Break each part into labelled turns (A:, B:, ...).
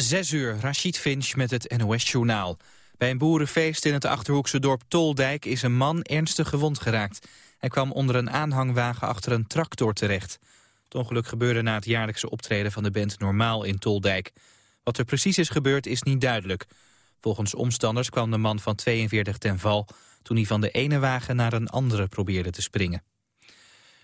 A: Zes uur, Rashid Finch met het NOS-journaal. Bij een boerenfeest in het Achterhoekse dorp Toldijk is een man ernstig gewond geraakt. Hij kwam onder een aanhangwagen achter een tractor terecht. Het ongeluk gebeurde na het jaarlijkse optreden van de band Normaal in Toldijk. Wat er precies is gebeurd is niet duidelijk. Volgens omstanders kwam de man van 42 ten val... toen hij van de ene wagen naar een andere probeerde te springen.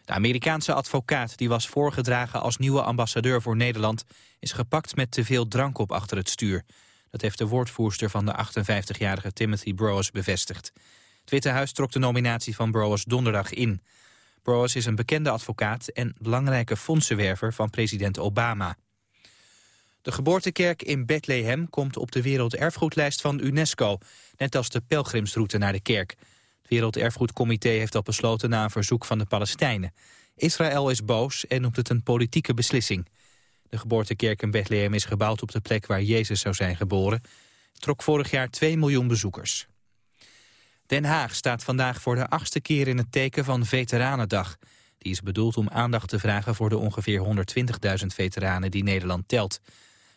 A: De Amerikaanse advocaat die was voorgedragen als nieuwe ambassadeur voor Nederland... is gepakt met te veel drank op achter het stuur. Dat heeft de woordvoerster van de 58-jarige Timothy Browers bevestigd. Het Witte Huis trok de nominatie van Browers donderdag in. Browers is een bekende advocaat en belangrijke fondsenwerver van president Obama. De geboortekerk in Bethlehem komt op de werelderfgoedlijst van UNESCO... net als de pelgrimsroute naar de kerk... Het Werelderfgoedcomité heeft dat besloten na een verzoek van de Palestijnen. Israël is boos en noemt het een politieke beslissing. De geboortekerk in Bethlehem is gebouwd op de plek waar Jezus zou zijn geboren. Trok vorig jaar 2 miljoen bezoekers. Den Haag staat vandaag voor de achtste keer in het teken van Veteranendag. Die is bedoeld om aandacht te vragen voor de ongeveer 120.000 veteranen die Nederland telt.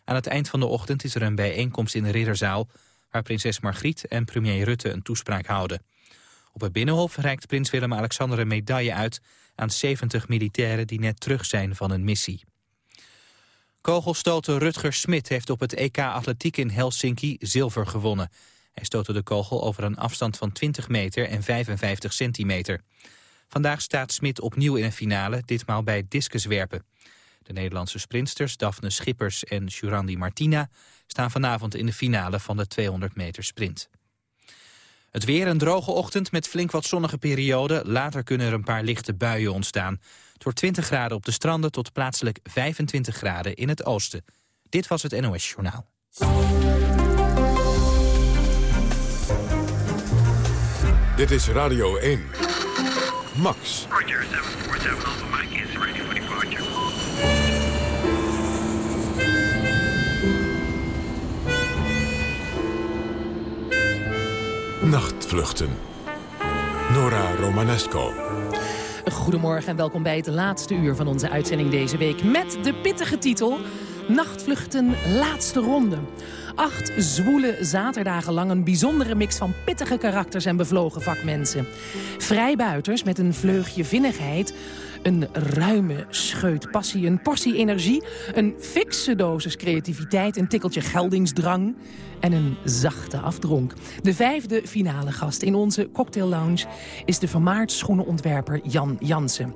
A: Aan het eind van de ochtend is er een bijeenkomst in de Ridderzaal... waar prinses Margriet en premier Rutte een toespraak houden. Op het Binnenhof reikt prins Willem-Alexander een medaille uit... aan 70 militairen die net terug zijn van een missie. Kogelstoter Rutger Smit heeft op het EK Atletiek in Helsinki zilver gewonnen. Hij stootte de kogel over een afstand van 20 meter en 55 centimeter. Vandaag staat Smit opnieuw in een finale, ditmaal bij discuswerpen. De Nederlandse sprintsters Daphne Schippers en Jurandi Martina... staan vanavond in de finale van de 200 meter sprint. Het weer een droge ochtend met flink wat zonnige perioden. Later kunnen er een paar lichte buien ontstaan. Het wordt 20 graden op de stranden tot plaatselijk 25 graden in het oosten. Dit was het NOS Journaal.
B: Dit is Radio 1. Max.
C: Roger, 747 Mike is ready for departure.
B: Nachtvluchten. Nora Romanesco.
D: Goedemorgen en welkom bij het laatste uur van onze uitzending deze week... met de pittige titel Nachtvluchten Laatste Ronde. Acht zwoele zaterdagen lang een bijzondere mix van pittige karakters en bevlogen vakmensen. Vrijbuiters met een vleugje vinnigheid een ruime scheut passie, een portie energie... een fikse dosis creativiteit, een tikkeltje geldingsdrang... en een zachte afdronk. De vijfde finale gast in onze cocktail lounge... is de vermaard schoenenontwerper Jan Jansen.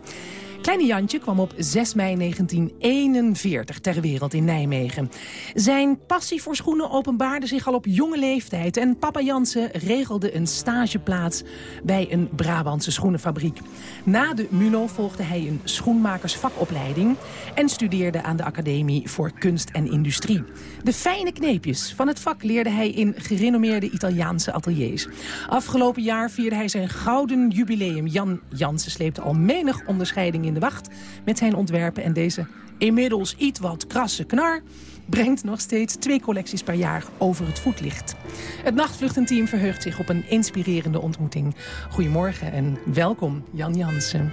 D: Kleine Jantje kwam op 6 mei 1941 ter wereld in Nijmegen. Zijn passie voor schoenen openbaarde zich al op jonge leeftijd... en papa Jansen regelde een stageplaats bij een Brabantse schoenenfabriek. Na de MUNO volgde hij een schoenmakersvakopleiding... en studeerde aan de Academie voor Kunst en Industrie. De fijne kneepjes van het vak leerde hij in gerenommeerde Italiaanse ateliers. Afgelopen jaar vierde hij zijn gouden jubileum. Jan Jansen sleepte al menig onderscheiding in de wacht met zijn ontwerpen. En deze inmiddels iets wat krasse knar brengt nog steeds twee collecties per jaar over het voetlicht. Het nachtvluchtenteam verheugt zich op een inspirerende ontmoeting. Goedemorgen en welkom, Jan Jansen.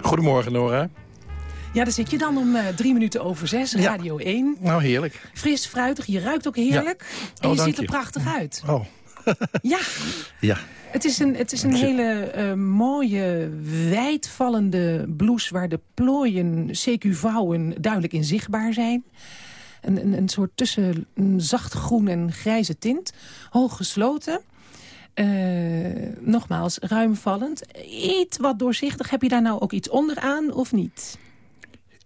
E: Goedemorgen, Nora.
D: Ja, daar zit je dan om uh, drie minuten over zes, Radio 1.
E: Nou, heerlijk.
D: Fris, fruitig, je ruikt ook heerlijk. En
E: Oh,
D: je
E: dank
D: ziet er
E: je.
D: prachtig uit.
E: Oh,
D: Ja,
E: ja.
D: Het is een, het is een hele eh, mooie, wijdvallende blouse... waar de plooien, CQ-vouwen duidelijk in zichtbaar zijn. Een, een, een soort tussen een zacht groen en grijze tint. Hoog gesloten. Eh, nogmaals, ruimvallend. Iets wat doorzichtig. Heb je daar nou ook iets onderaan of niet?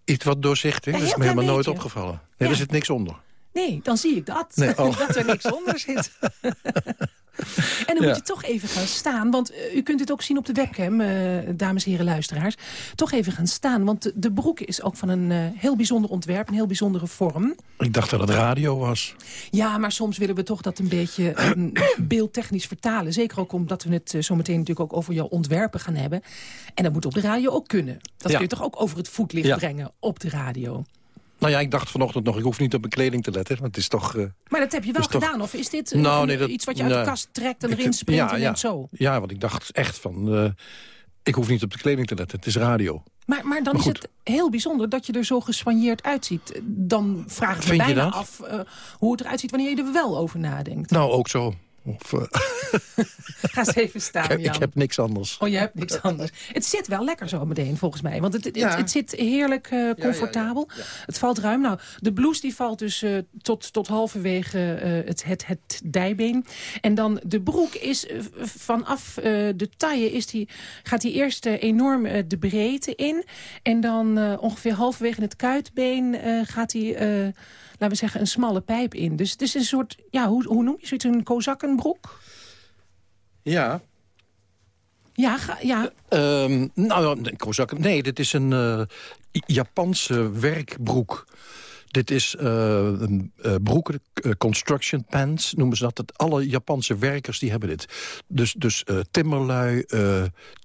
E: Iets wat doorzichtig.
D: Een
E: dat is me helemaal nooit opgevallen. Nee,
D: Ja.
E: Er zit niks onder.
D: Nee, dan zie ik dat.
E: Nee, oh.
D: dat er niks onder zit. en dan moet je toch even gaan staan. Want eh, u kunt dit ook zien op de webcam, eh, dames en heren luisteraars. Toch even gaan staan. Want de, de broek is ook van een eh, heel bijzonder ontwerp. Een heel bijzondere vorm.
E: Ik dacht dat het radio was.
D: Ja, maar soms willen we toch dat een beetje beeldtechnisch vertalen. Zeker ook omdat we het zo meteen natuurlijk ook over jouw ontwerpen gaan hebben. En dat moet op de radio ook kunnen. Dat
E: Ja.
D: kun je toch ook over het voetlicht
E: Ja.
D: brengen op de radio.
E: Nou ja, ik dacht vanochtend nog, ik hoef niet op mijn kleding te letten. Want het is toch... eh,
D: Maar dat heb je wel
E: toch-
D: gedaan. Of is dit eh,
E: Nou,
D: een-
E: nee, dat-
D: iets wat je uit de kast trekt en
E: ik-
D: erin springt
E: ja,
D: en
E: ja.
D: zo?
E: Ja, want ik dacht echt van... eh, ik hoef niet op de kleding te letten. Het is radio.
D: Maar, maar dan
E: Maar
D: is het heel bijzonder dat je er zo geswanjeerd uitziet. Dan vraag ik me bijna af hoe het eruit ziet wanneer je er wel over nadenkt.
E: Nou, ook zo. Of, eh,
D: Ga eens even staan,
E: ik,
D: Jan.
E: ik heb niks anders.
D: Oh, je hebt niks anders. Het zit wel lekker zo meteen, volgens mij. Want het, het,
E: Ja.
D: het zit heerlijk eh, comfortabel. Het valt ruim. Nou, de blouse die valt dus eh, tot, tot halverwege eh, het, het, het dijbeen. En dan de broek is vanaf eh, de taille is die, gaat die eerst enorm de breedte in. En dan eh, ongeveer halverwege het kuitbeen eh, gaat die... Laten we zeggen, een smalle pijp in. Dus het is een soort, ja, hoe, hoe noem je zoiets? Een kozakkenbroek?
E: Ja.
D: Ja, ga, ja.
E: Ehm, nou, nee, Kozak, nee, dit is een eh, Japanse werkbroek. Dit is een eh, broeken, construction pants noemen ze dat. Dat Alle Japanse werkers die hebben dit. Dus, dus timmerlui,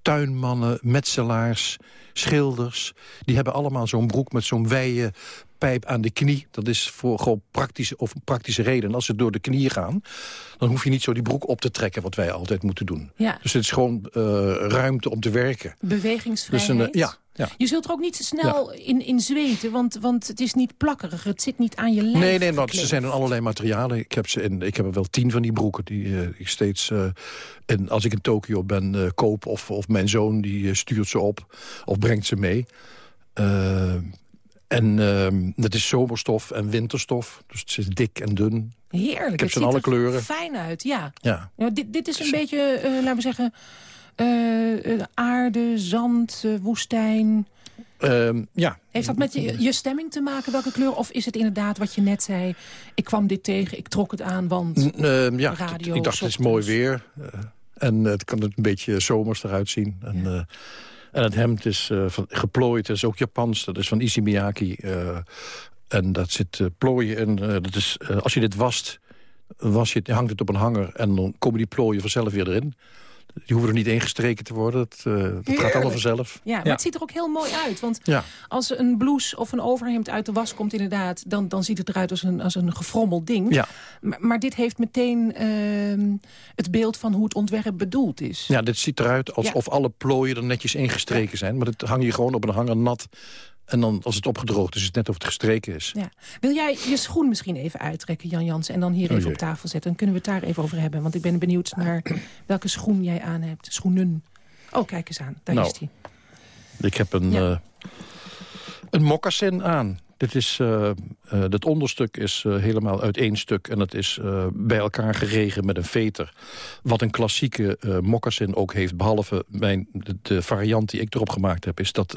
E: tuinmannen, metselaars, schilders... die hebben allemaal zo'n broek met zo'n wijde pijp aan de knie. Dat is voor gewoon praktische, of praktische reden. Als ze door de knieën gaan, dan hoef je niet zo die broek op te trekken... wat wij altijd moeten doen.
D: Ja.
E: Dus het is gewoon eh, ruimte om te werken.
D: bewegingsvrijheid.
E: Dus een, eh, ja, ja.
D: Je zult er ook niet snel in, in zweten, want, want het is niet plakkerig. Het zit niet aan je lijf
E: Nee, nee, want ze zijn in allerlei materialen. Ik heb, ze in, ik heb er wel tien van die broeken die eh, ik steeds... en als ik in Tokio ben, koop. Of, of mijn zoon die stuurt ze op. Of brengt ze mee. En ehm het is zomerstof en winterstof. Dus het is dik en dun.
D: Heerlijk.
E: Ik heb
D: het
E: ze in
D: ziet
E: alle
D: er
E: kleuren.
D: fijn uit, ja.
E: Ja.
D: ja dit, dit is een beetje, eh, laten we zeggen... eh, eh, aarde, zand, woestijn.
E: Ehm, ja.
D: Heeft dat met je, je stemming te maken, welke kleur? Of is het inderdaad wat je net zei? Ik kwam dit tegen, ik trok het aan, want...
E: Ehm, ja,
D: Radio,
E: ik dacht, het is mooi weer. En het kan er een beetje zomers eruit zien. En, en het hemd is eh, van, geplooid. Dat is ook Japans. Dat is van Issey Miyake. eh, en dat zit eh, plooien in. dat is, als je dit wast, was je, hangt het op een hanger. En dan komen die plooien vanzelf weer erin. Die hoeven er niet ingestreken te worden. Dat, eh, dat gaat allemaal vanzelf.
D: Ja, maar het ziet er ook heel mooi uit. Want
E: Ja.
D: als een blouse of een overhemd uit de was komt inderdaad... dan, dan ziet het eruit als een, als een gefrommeld ding.
E: Ja.
D: Maar, maar dit heeft meteen ehm, het beeld van hoe het ontwerp bedoeld is.
E: Ja, dit ziet eruit alsof alle plooien er netjes ingestreken zijn. Maar dat hang je gewoon op een hanger nat. En dan, als het opgedroogd is, is het net of het gestreken is.
D: Ja. Wil jij je schoen misschien even uittrekken, Jan Jans... en dan hier
E: Oh
D: even op tafel zetten? Dan kunnen we het daar even over hebben. Want ik ben benieuwd naar welke schoen jij aan hebt. Schoenen. Oh, kijk eens aan. Daar
E: Nou.
D: is die.
E: Ik heb een,
D: Ja.
E: eh, een moccasin aan. Dit is, eh, eh, het onderstuk is eh, helemaal uit één stuk. En het is bij elkaar geregen met een veter. Wat een klassieke moccasin ook heeft. Behalve mijn, de, variant die ik erop gemaakt heb. Is dat,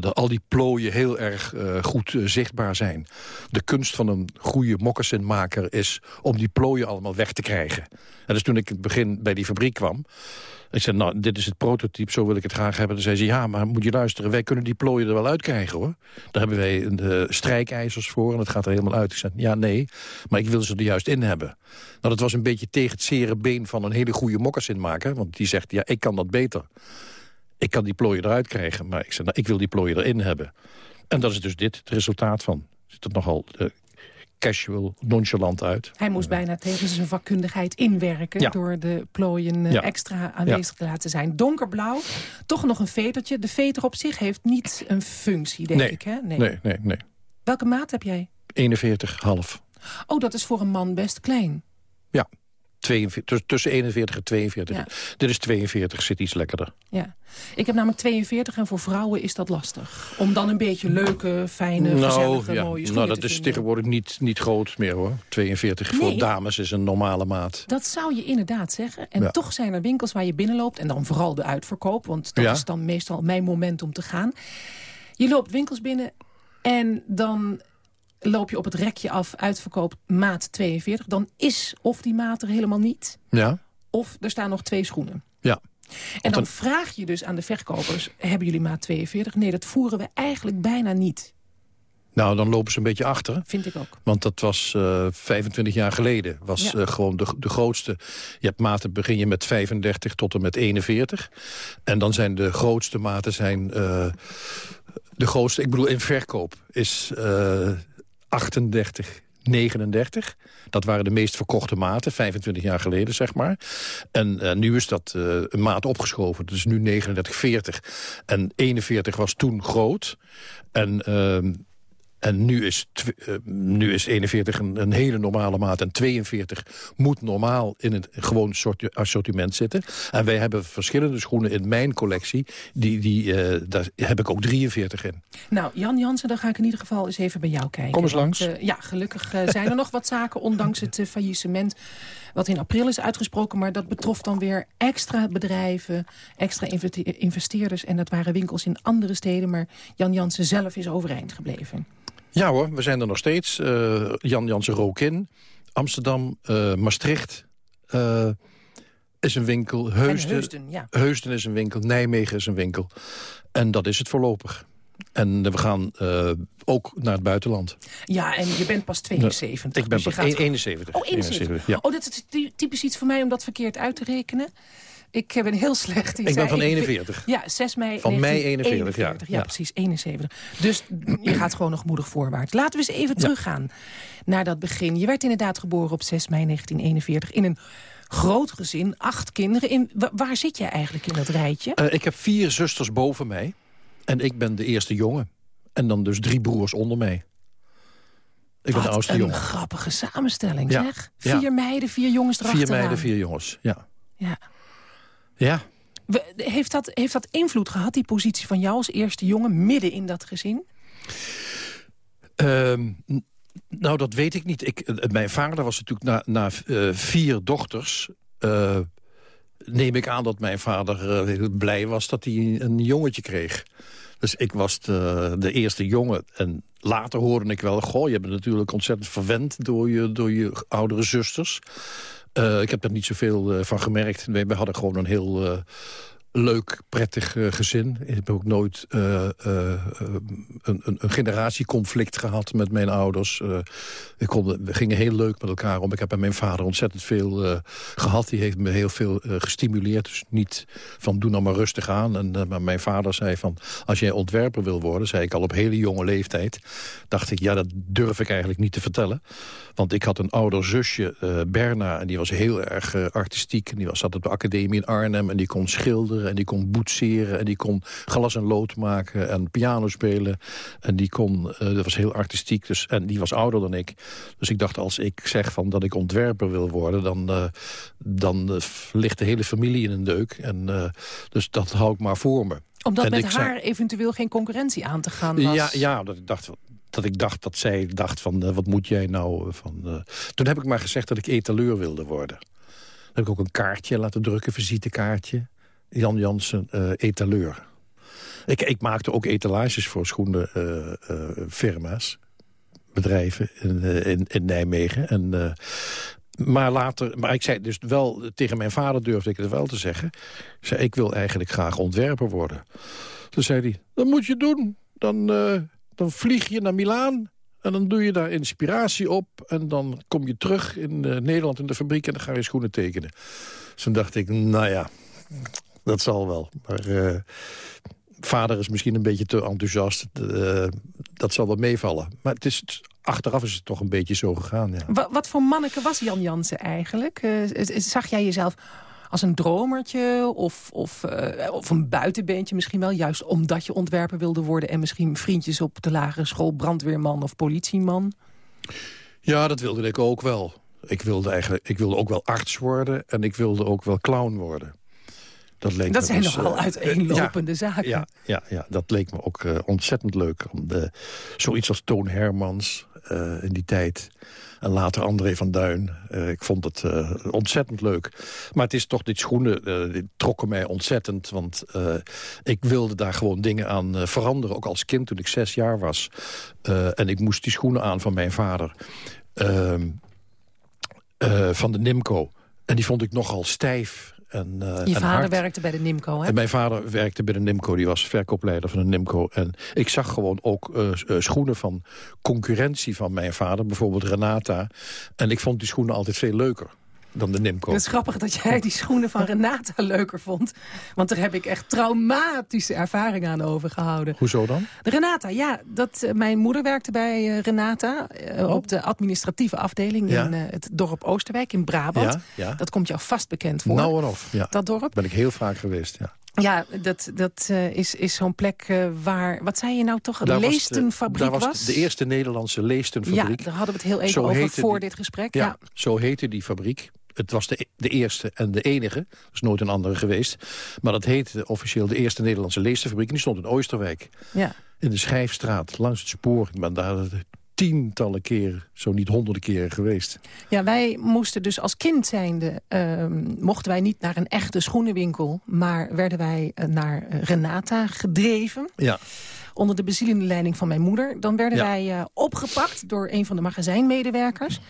E: dat al die plooien heel erg goed zichtbaar zijn. De kunst van een goede moccasinmaker is om die plooien allemaal weg te krijgen. En dus toen ik in het begin bij die fabriek kwam... Ik zei, nou, dit is het prototype, zo wil ik het graag hebben. Toen zei ze, ja, maar moet je luisteren, wij kunnen die plooien er wel uitkrijgen, hoor. Daar hebben wij de strijkijzers voor en het gaat er helemaal uit. Ik zei, ja, nee, maar ik wil ze er juist in hebben. Nou, dat was een beetje tegen het zere been van een hele goede mokassinmaker. Want die zegt, ja, ik kan dat beter. Ik kan die plooien eruit krijgen, maar ik zei, nou, ik wil die plooien erin hebben. En dat is dus dit, het resultaat van. Ziet er nogal eh, casual, nonchalant uit.
D: Hij moest bijna tegen zijn vakkundigheid inwerken...
E: Ja.
D: door de plooien eh,
E: Ja.
D: extra aanwezig te laten zijn. Donkerblauw, toch nog een vetertje. De veter op zich heeft niet een functie, denk
E: Nee.
D: ik. Hè?
E: Nee, nee, nee.
D: Welke maat heb jij?
E: 41, half.
D: Oh, dat is voor een man best klein.
E: Ja, 42, tuss- tussen 41 en 42.
D: Ja.
E: Dit is 42, zit iets lekkerder.
D: Ja. Ik heb namelijk 42 en voor vrouwen is dat lastig. Om dan een beetje leuke, fijne, gezellige,
E: ja.
D: mooie
E: nou, dat is
D: vinden.
E: tegenwoordig niet, niet groot meer hoor. 42
D: Nee.
E: voor dames is een normale maat.
D: Dat zou je inderdaad zeggen. En
E: Ja.
D: toch zijn er winkels waar je binnenloopt. En dan vooral de uitverkoop. Want dat is dan meestal mijn moment om te gaan. Je loopt winkels binnen en dan loop je op het rekje af. Uitverkoop maat 42. Dan is of die maat er helemaal niet.
E: Ja?
D: Of er staan nog twee schoenen.
E: Ja.
D: En dan vraag je dus aan de verkopers... hebben jullie maat 42? Nee, dat voeren we eigenlijk bijna niet.
E: Nou, dan lopen ze een beetje achter.
D: Vind ik ook.
E: Want dat was eh 25 jaar geleden. Was
D: Ja.
E: eh, gewoon de, de grootste. Je hebt maten, begin je met 35 tot en met 41. En dan zijn de grootste maten zijn... eh, de grootste, ik bedoel in verkoop, is eh 38, 39. Dat waren de meest verkochte maten, 25 jaar geleden, zeg maar. En uh, nu is dat uh, een maat opgeschoven. Dus nu 39, 40. En 41 was toen groot. En... En nu is, uh, nu is 41 een, een, hele normale maat. En 42 moet normaal in het gewoon soort assortiment zitten. En wij hebben verschillende schoenen in mijn collectie. Die, die, uh, daar heb ik ook 43 in.
D: Nou, Jan Jansen, dan ga ik in ieder geval eens even bij jou kijken.
E: Kom eens langs.
D: Want, uh, ja, gelukkig zijn er nog wat zaken, ondanks het faillissement wat in april is uitgesproken. Maar dat betrof dan weer extra bedrijven, extra investeerders. En dat waren winkels in andere steden. Maar Jan Jansen zelf is overeind gebleven.
E: Ja hoor, we zijn er nog steeds. Uh, Jan Jansen Rookin, Amsterdam, uh, Maastricht uh, is een winkel. Heusden,
D: Heusden, ja.
E: Heusden is een winkel, Nijmegen is een winkel. En dat is het voorlopig. En we gaan ook naar het buitenland.
D: Ja, en je bent pas 72.
E: Ik ben
D: dus
E: pas
D: je gaat...
E: 71.
D: Oh, 71.
E: ja.
D: oh, dat is typisch iets voor mij om dat verkeerd uit te rekenen. Ik ben heel slecht.
E: Ik ben van 41.
D: Ja, 6 mei
E: Van mei
D: 41,
E: 41, ja.
D: ja. precies, 71. Dus je gaat gewoon nog moedig voorwaarts. Laten we eens even teruggaan naar dat begin. Je werd inderdaad geboren op 6 mei 1941 in een groot gezin, acht kinderen. In, waar zit jij eigenlijk in dat rijtje?
E: Uh, ik heb vier zusters boven mij. En ik ben de eerste jongen. En dan dus drie broers onder mij. Ik ben de oudste jongen.
D: een grappige samenstelling, ja. zeg. Vier ja. meiden, vier jongens erachteraan.
E: Vier meiden, vier jongens, ja.
D: Ja.
E: Ja.
D: Heeft dat, heeft dat invloed gehad, die positie van jou als eerste jongen... midden in dat gezin?
E: Um, nou, dat weet ik niet. Ik, mijn vader was natuurlijk na, na uh, vier dochters... Uh, neem ik aan dat mijn vader uh, blij was dat hij een jongetje kreeg. Dus ik was de, de eerste jongen. En later hoorde ik wel... goh, je bent natuurlijk ontzettend verwend door je, door je oudere zusters. Uh, ik heb er niet zoveel uh, van gemerkt. We, hadden gewoon een heel uh, leuk, prettig gezin. Ik heb ook nooit een, een, een, generatieconflict gehad met mijn ouders. we, konden, we gingen heel leuk met elkaar om. Ik heb bij mijn vader ontzettend veel gehad. Die heeft me heel veel gestimuleerd. Dus niet van doe nou maar rustig aan. En, maar mijn vader zei van, als jij ontwerper wil worden... zei ik al op hele jonge leeftijd. Dacht ik, ja, dat durf ik eigenlijk niet te vertellen. Want ik had een ouder zusje, Berna, en die was heel erg artistiek. En die was, zat op de academie in Arnhem en die kon schilderen... en die kon boetseren en die kon glas en lood maken en piano spelen. En die kon, uh, dat was heel artistiek, dus, en die was ouder dan ik. Dus ik dacht, als ik zeg van dat ik ontwerper wil worden... dan, dan ligt de hele familie in een deuk. En, dus dat hou ik maar voor me.
D: Omdat
E: en
D: met haar
E: zei,
D: eventueel geen concurrentie aan te gaan was?
E: Ja, ja dat ik dacht, dat ik dacht dat zij dacht van, uh, wat moet jij nou? Van, uh... Toen heb ik maar gezegd dat ik etaleur wilde worden. Dan heb ik ook een kaartje laten drukken, visitekaartje. Jan Jansen, uh, etaleur. Ik, ik, maakte ook etalages voor schoenenfirma's, bedrijven in, in, Nijmegen. En, maar later, maar ik zei dus wel, tegen mijn vader durfde ik het wel te zeggen. Ik zei, ik wil eigenlijk graag ontwerper worden. Toen zei hij, dat moet je doen. Dan dan vlieg je naar Milaan en dan doe je daar inspiratie op. En dan kom je terug in Nederland in de fabriek en dan ga je schoenen tekenen. Dus toen dacht ik, nou ja, dat zal wel. Maar uh, vader is misschien een beetje te enthousiast. Uh, dat zal wel meevallen. Maar het is, achteraf is het toch een beetje zo gegaan, ja.
D: Wat, wat voor manneke was Jan Jansen eigenlijk? zag jij jezelf als een dromertje of, of, of een buitenbeentje misschien wel. Juist omdat je ontwerper wilde worden... en misschien vriendjes op de lagere school, brandweerman of politieman.
E: Ja, dat wilde ik ook wel. Ik wilde, eigenlijk, ik wilde ook wel arts worden en ik wilde ook wel clown worden. Dat, leek
D: dat
E: me
D: zijn
E: dus,
D: nogal
E: uh,
D: uiteenlopende
E: ja,
D: zaken.
E: Ja, ja, ja, dat leek me ook uh, ontzettend leuk. Om de, zoiets als Toon Hermans uh, in die tijd. En later André van Duin. Uh, ik vond het uh, ontzettend leuk. Maar het is toch, dit schoenen uh, dit trokken mij ontzettend. Want ik wilde daar gewoon dingen aan veranderen. Ook als kind toen ik zes jaar was. en ik moest die schoenen aan van mijn vader. Ehm, van de Nimco. En die vond ik nogal stijf. En, uh,
D: Je
E: en
D: vader
E: hard.
D: werkte bij de Nimco, hè?
E: En mijn vader werkte bij de Nimco, die was verkoopleider van de Nimco. En ik zag gewoon ook uh, uh, schoenen van concurrentie van mijn vader, bijvoorbeeld Renata. En ik vond die schoenen altijd veel leuker. Dan de Nimco.
D: Het is grappig dat jij die schoenen van Renata leuker vond. Want daar heb ik echt traumatische ervaringen aan overgehouden.
E: Hoezo dan?
D: De Renata, ja. Dat, eh, mijn moeder werkte bij eh, Renata eh,
E: Oh.
D: op de administratieve afdeling
E: Ja.
D: in het dorp Oosterwijk in Brabant.
E: Ja, ja.
D: Dat komt jou vast bekend voor.
E: Nou of, ja.
D: dat dorp.
E: Ben ik heel vaak geweest, ja.
D: Ja, dat, dat is, is zo'n plek waar... Wat zei je nou toch? Een
E: Daar was
D: leestenfabriek
E: Daar was de eerste Nederlandse
D: Ja,
E: leestenfabriek.
D: daar hadden we het heel even
E: Zo
D: over voor
E: die-
D: dit gesprek.
E: Ja,
D: Ja.
E: zo heette die fabriek. Het was de, de eerste en de enige. Er is nooit een andere geweest. Maar dat heette officieel de eerste Nederlandse leestenfabriek. En die stond in Oosterwijk.
D: Ja.
E: In de Schijfstraat, langs het spoor. Ik ben daar tientallen keren, zo niet honderden keren geweest.
D: Ja, wij moesten dus als kind zijnde... ehm, mochten wij niet naar een echte schoenenwinkel... maar werden wij eh, naar Renata gedreven...
E: Ja,
D: onder de bezielende leiding van mijn moeder. Dan werden
E: Ja.
D: wij eh, opgepakt door een van de magazijnmedewerkers.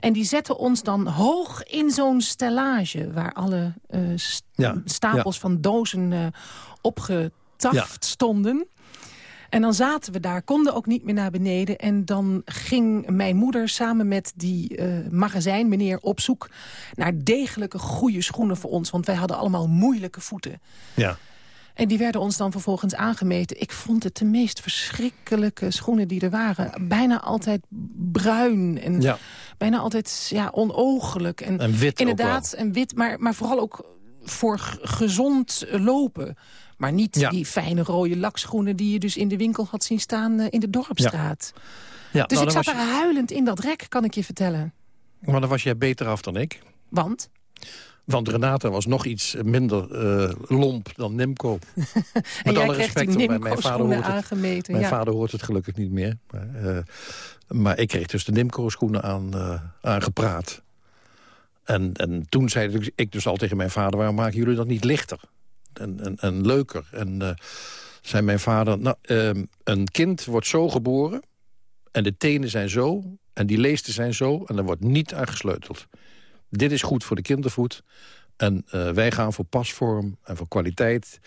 D: En die zetten ons dan hoog in zo'n stellage... waar alle eh, st-
E: Ja,
D: stapels van dozen eh, opgetaft stonden... En dan zaten we daar, konden ook niet meer naar beneden. En dan ging mijn moeder samen met die eh magazijnmeneer op zoek... naar degelijke goede schoenen voor ons. Want wij hadden allemaal moeilijke voeten.
E: ja.
D: En die werden ons dan vervolgens aangemeten. Ik vond het de meest verschrikkelijke schoenen die er waren. Bijna altijd bruin en
E: ja.
D: bijna altijd ja, onogelijk. En,
E: En wit ook
D: Inderdaad, en wit, maar, maar vooral ook voor gezond lopen. Maar niet
E: Ja.
D: die fijne rode lakschoenen die je dus in de winkel had zien staan eh, in de Dorpstraat.
E: ja
D: Dus
E: nou,
D: ik zat daar huilend in dat rek, kan ik je vertellen.
E: Maar dan was jij beter af dan ik.
D: Want?
E: Want Renata was nog iets minder eh, lomp dan Nimco.
D: En
E: Met alle
D: die
E: respect, mijn, vader hoort het, mijn
D: ja.
E: vader hoort het gelukkig niet meer. Maar, eh, maar ik kreeg dus de Nimco-schoenen aan, eh, aangepraat. En, en toen zei ik dus al tegen mijn vader... waarom maken jullie dat niet lichter en, en, en leuker? En zei mijn vader... Nou, ehm, een kind wordt zo geboren... en de tenen zijn zo... en die leesten zijn zo... en er wordt niet aan gesleuteld. Dit is goed voor de kindervoet. En eh, wij gaan voor pasvorm en voor kwaliteit...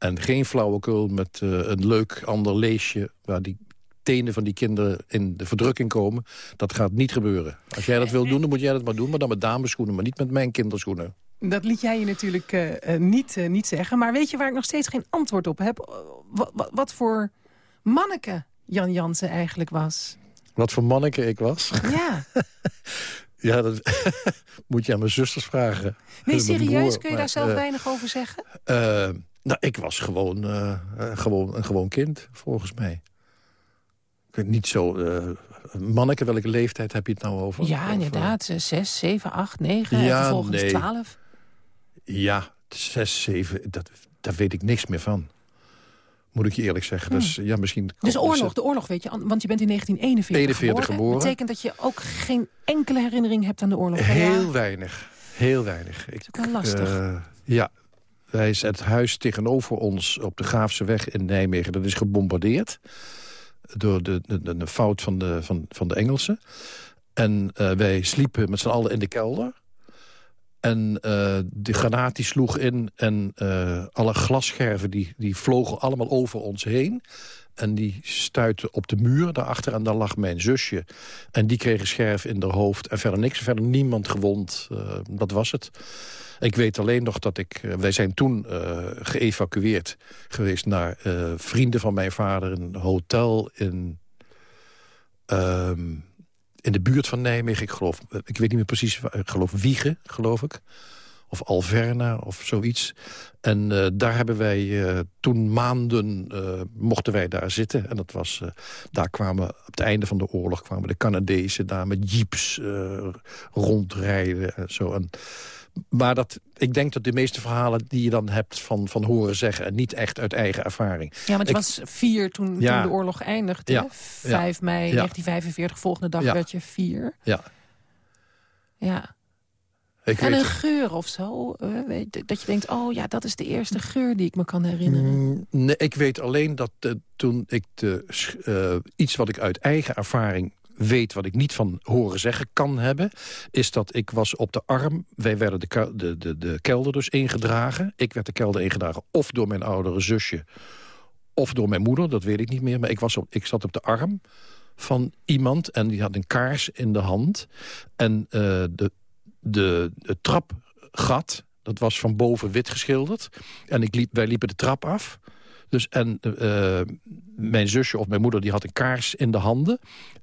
E: En geen flauwekul met eh, een leuk ander leesje... waar die tenen van die kinderen in de verdrukking komen. Dat gaat niet gebeuren. Als jij dat wil doen, dan moet jij dat maar doen. Maar dan met dameschoenen, maar niet met mijn kinderschoenen.
D: Dat liet jij je natuurlijk eh, eh, niet, niet zeggen. Maar weet je waar ik nog steeds geen antwoord op heb? Wat, wat, wat voor manneke Jan Jansen eigenlijk was?
E: Wat voor manneke ik was.
D: Ja.
E: Ja, dat moet je aan mijn zusters vragen.
D: Nee, serieus?
E: broer,
D: Kun je
E: maar,
D: daar zelf
E: eh,
D: weinig over zeggen?
E: eh, nou, ik was gewoon, eh, gewoon een gewoon kind, volgens mij. Ik weet niet zo... manneke, welke leeftijd heb je het nou over?
D: Ja, inderdaad. Zes, zeven, acht, negen. en
E: Ja,
D: vervolgens
E: nee.
D: twaalf.
E: Ja, zes, zeven, dat, daar weet ik niks meer van. Moet ik je eerlijk zeggen. Dus, ja, misschien
D: Dus oorlog, de oorlog, weet je. Want je bent in 1941
E: 41 geboren.
D: betekent dat je ook geen enkele herinnering hebt aan de oorlog.
E: Heel
D: Ja.
E: weinig. Heel weinig. Ik,
D: ook wel lastig.
E: eh, ja, wij zijn het huis tegenover ons op de Graafse weg in Nijmegen. Dat is gebombardeerd door de, de, de, de fout van de, van, van de Engelsen. En eh, wij sliepen met z'n allen in de kelder. En eh, de granaat die sloeg in en eh, alle glasscherven die, die vlogen allemaal over ons heen. En die stuitten op de muur daarachter en daar lag mijn zusje. En die kreeg een scherf in haar hoofd en verder niks. Verder niemand gewond, eh, dat was het. Ik weet alleen nog dat ik... wij zijn toen geëvacueerd geweest naar vrienden van mijn vader... in een hotel in, ehm, in de buurt van Nijmegen. Ik geloof, ik weet niet meer precies, ik geloof Wiegen, geloof ik. Of Alverna of zoiets. En eh, daar hebben wij eh, toen maanden eh, mochten wij daar zitten. En dat was, daar kwamen op het einde van de oorlog kwamen de Canadezen daar met jeeps rondrijden en zo. En, maar dat, ik denk dat de meeste verhalen die je dan hebt van, van horen zeggen... en niet echt uit eigen ervaring.
D: Ja, want je
E: Ik-
D: was vier toen,
E: Ja.
D: toen de oorlog eindigde.
E: Ja.
D: 5 mei
E: Ja.
D: 1945, volgende dag werd je vier.
E: Ja,
D: Ja.
E: Ik
D: En
E: weet
D: een geur of zo? eh, dat je denkt, oh ja, dat is de eerste geur die ik me kan herinneren.
E: Mm, Nee, ik weet alleen dat eh, toen ik de, eh, iets wat ik uit eigen ervaring weet... wat ik niet van horen zeggen kan hebben... is dat ik was op de arm... wij werden de, de, de, de kelder dus ingedragen. Ik werd de kelder ingedragen of door mijn oudere zusje... of door mijn moeder, dat weet ik niet meer. Maar ik, was op, ik zat op de arm van iemand en die had een kaars in de hand. En de, de, het trapgat, dat was van boven wit geschilderd. En ik liep, wij liepen de trap af. Dus, en uh, mijn zusje of mijn moeder die had een kaars in de handen.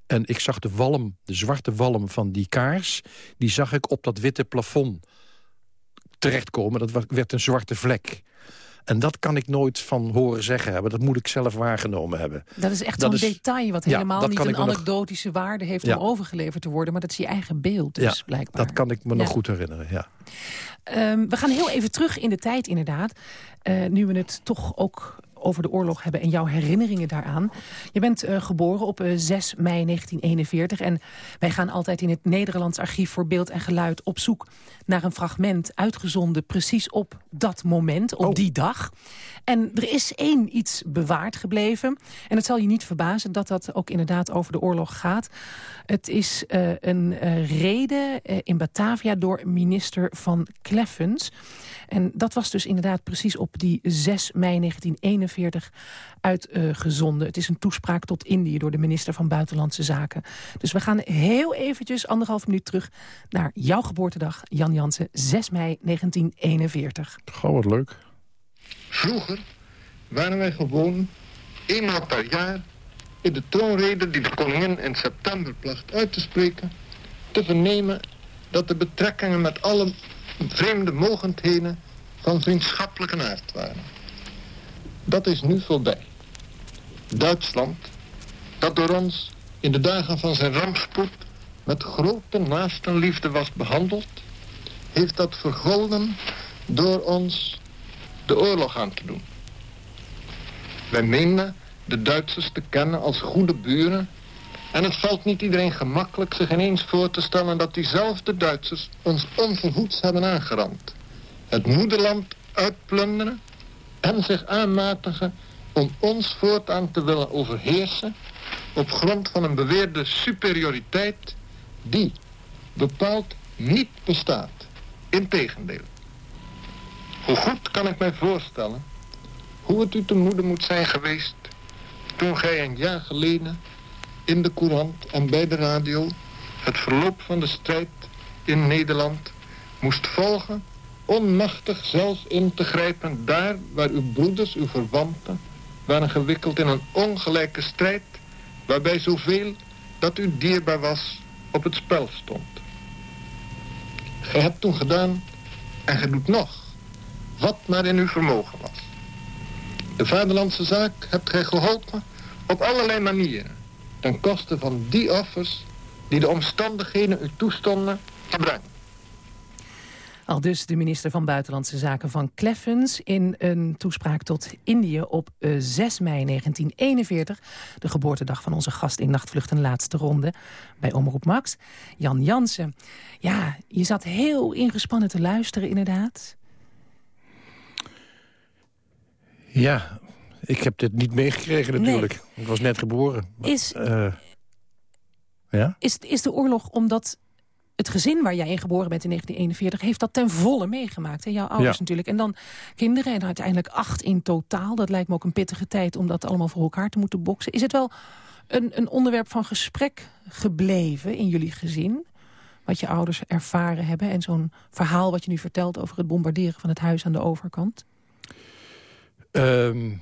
E: En ik zag de walm, de zwarte walm van die kaars... die zag ik op dat witte plafond terechtkomen. Dat werd een zwarte vlek. En dat kan ik nooit van horen zeggen hebben. Dat moet ik zelf waargenomen hebben.
D: Dat is echt zo'n detail wat helemaal niet een anekdotische waarde heeft... om overgeleverd te worden. Maar dat is je eigen beeld dus, ja, blijkbaar.
E: dat kan ik me nog goed herinneren, ja.
D: Um, we gaan heel even terug in de tijd inderdaad. Uh, nu we het toch ook over de oorlog hebben en jouw herinneringen daaraan. Je bent uh, geboren op uh, 6 mei 1941 en wij gaan altijd in het Nederlands Archief voor Beeld en Geluid op zoek naar een fragment uitgezonden precies op dat moment, op oh. die dag. En er is één iets bewaard gebleven. En het zal je niet verbazen dat dat ook inderdaad over de oorlog gaat. Het is uh, een uh, reden uh, in Batavia door minister van Kleffens. En dat was dus inderdaad precies op die 6 mei 1941 uitgezonden. het is een toespraak tot Indië door de minister van Buitenlandse Zaken. Dus we gaan heel eventjes, anderhalf minuut terug... naar jouw geboortedag, Jan Jansen, 6 mei 1941.
E: Gewoon wat leuk.
F: Vroeger waren wij gewoon eenmaal per jaar in de troonrede die de koningin in september placht uit te spreken, te vernemen dat de betrekkingen met alle vreemde mogendheden van vriendschappelijke aard waren. Dat is nu voorbij. Duitsland, dat door ons in de dagen van zijn rampspoed met grote naastenliefde was behandeld, heeft dat vergolden door ons de oorlog aan te doen. Wij meenden de Duitsers te kennen als goede buren... en het valt niet iedereen gemakkelijk zich ineens voor te stellen... dat diezelfde Duitsers ons onverhoeds hebben aangerand. Het moederland uitplunderen en zich aanmatigen... om ons voortaan te willen overheersen... op grond van een beweerde superioriteit... die bepaald niet bestaat. Integendeel. Hoe goed kan ik mij voorstellen hoe het u te moede moet zijn geweest toen gij een jaar geleden in de courant en bij de radio het verloop van de strijd in Nederland moest volgen, onmachtig zelf in te grijpen daar waar uw broeders, uw verwanten, waren gewikkeld in een ongelijke strijd waarbij zoveel dat u dierbaar was op het spel stond. Gij hebt toen gedaan en gij doet nog wat maar in uw vermogen was. De vaderlandse zaak hebt gij geholpen op allerlei manieren. Ten koste van die offers die de omstandigheden u toestonden te brengen.
D: Al dus de minister van Buitenlandse Zaken van Kleffens... in een toespraak tot Indië op 6 eh, mei 1941. De geboortedag van onze gast in Nachtvlucht een laatste ronde. Bij Omroep Max, Jan Jansen. Ja, je zat heel ingespannen te luisteren inderdaad.
E: Ja, ik heb dit niet meegekregen natuurlijk. Ik was net geboren.
D: Is, uh, ja? is, is de oorlog omdat het gezin waar jij in geboren bent in 1941... heeft dat ten volle meegemaakt, hè? jouw ouders natuurlijk. En dan kinderen en uiteindelijk acht in totaal. Dat lijkt me ook een pittige tijd om dat allemaal voor elkaar te moeten boksen. Is het wel een, een onderwerp van gesprek gebleven in jullie gezin? Wat je ouders ervaren hebben en zo'n verhaal wat je nu vertelt... over het bombarderen van het huis aan de overkant?
E: Um,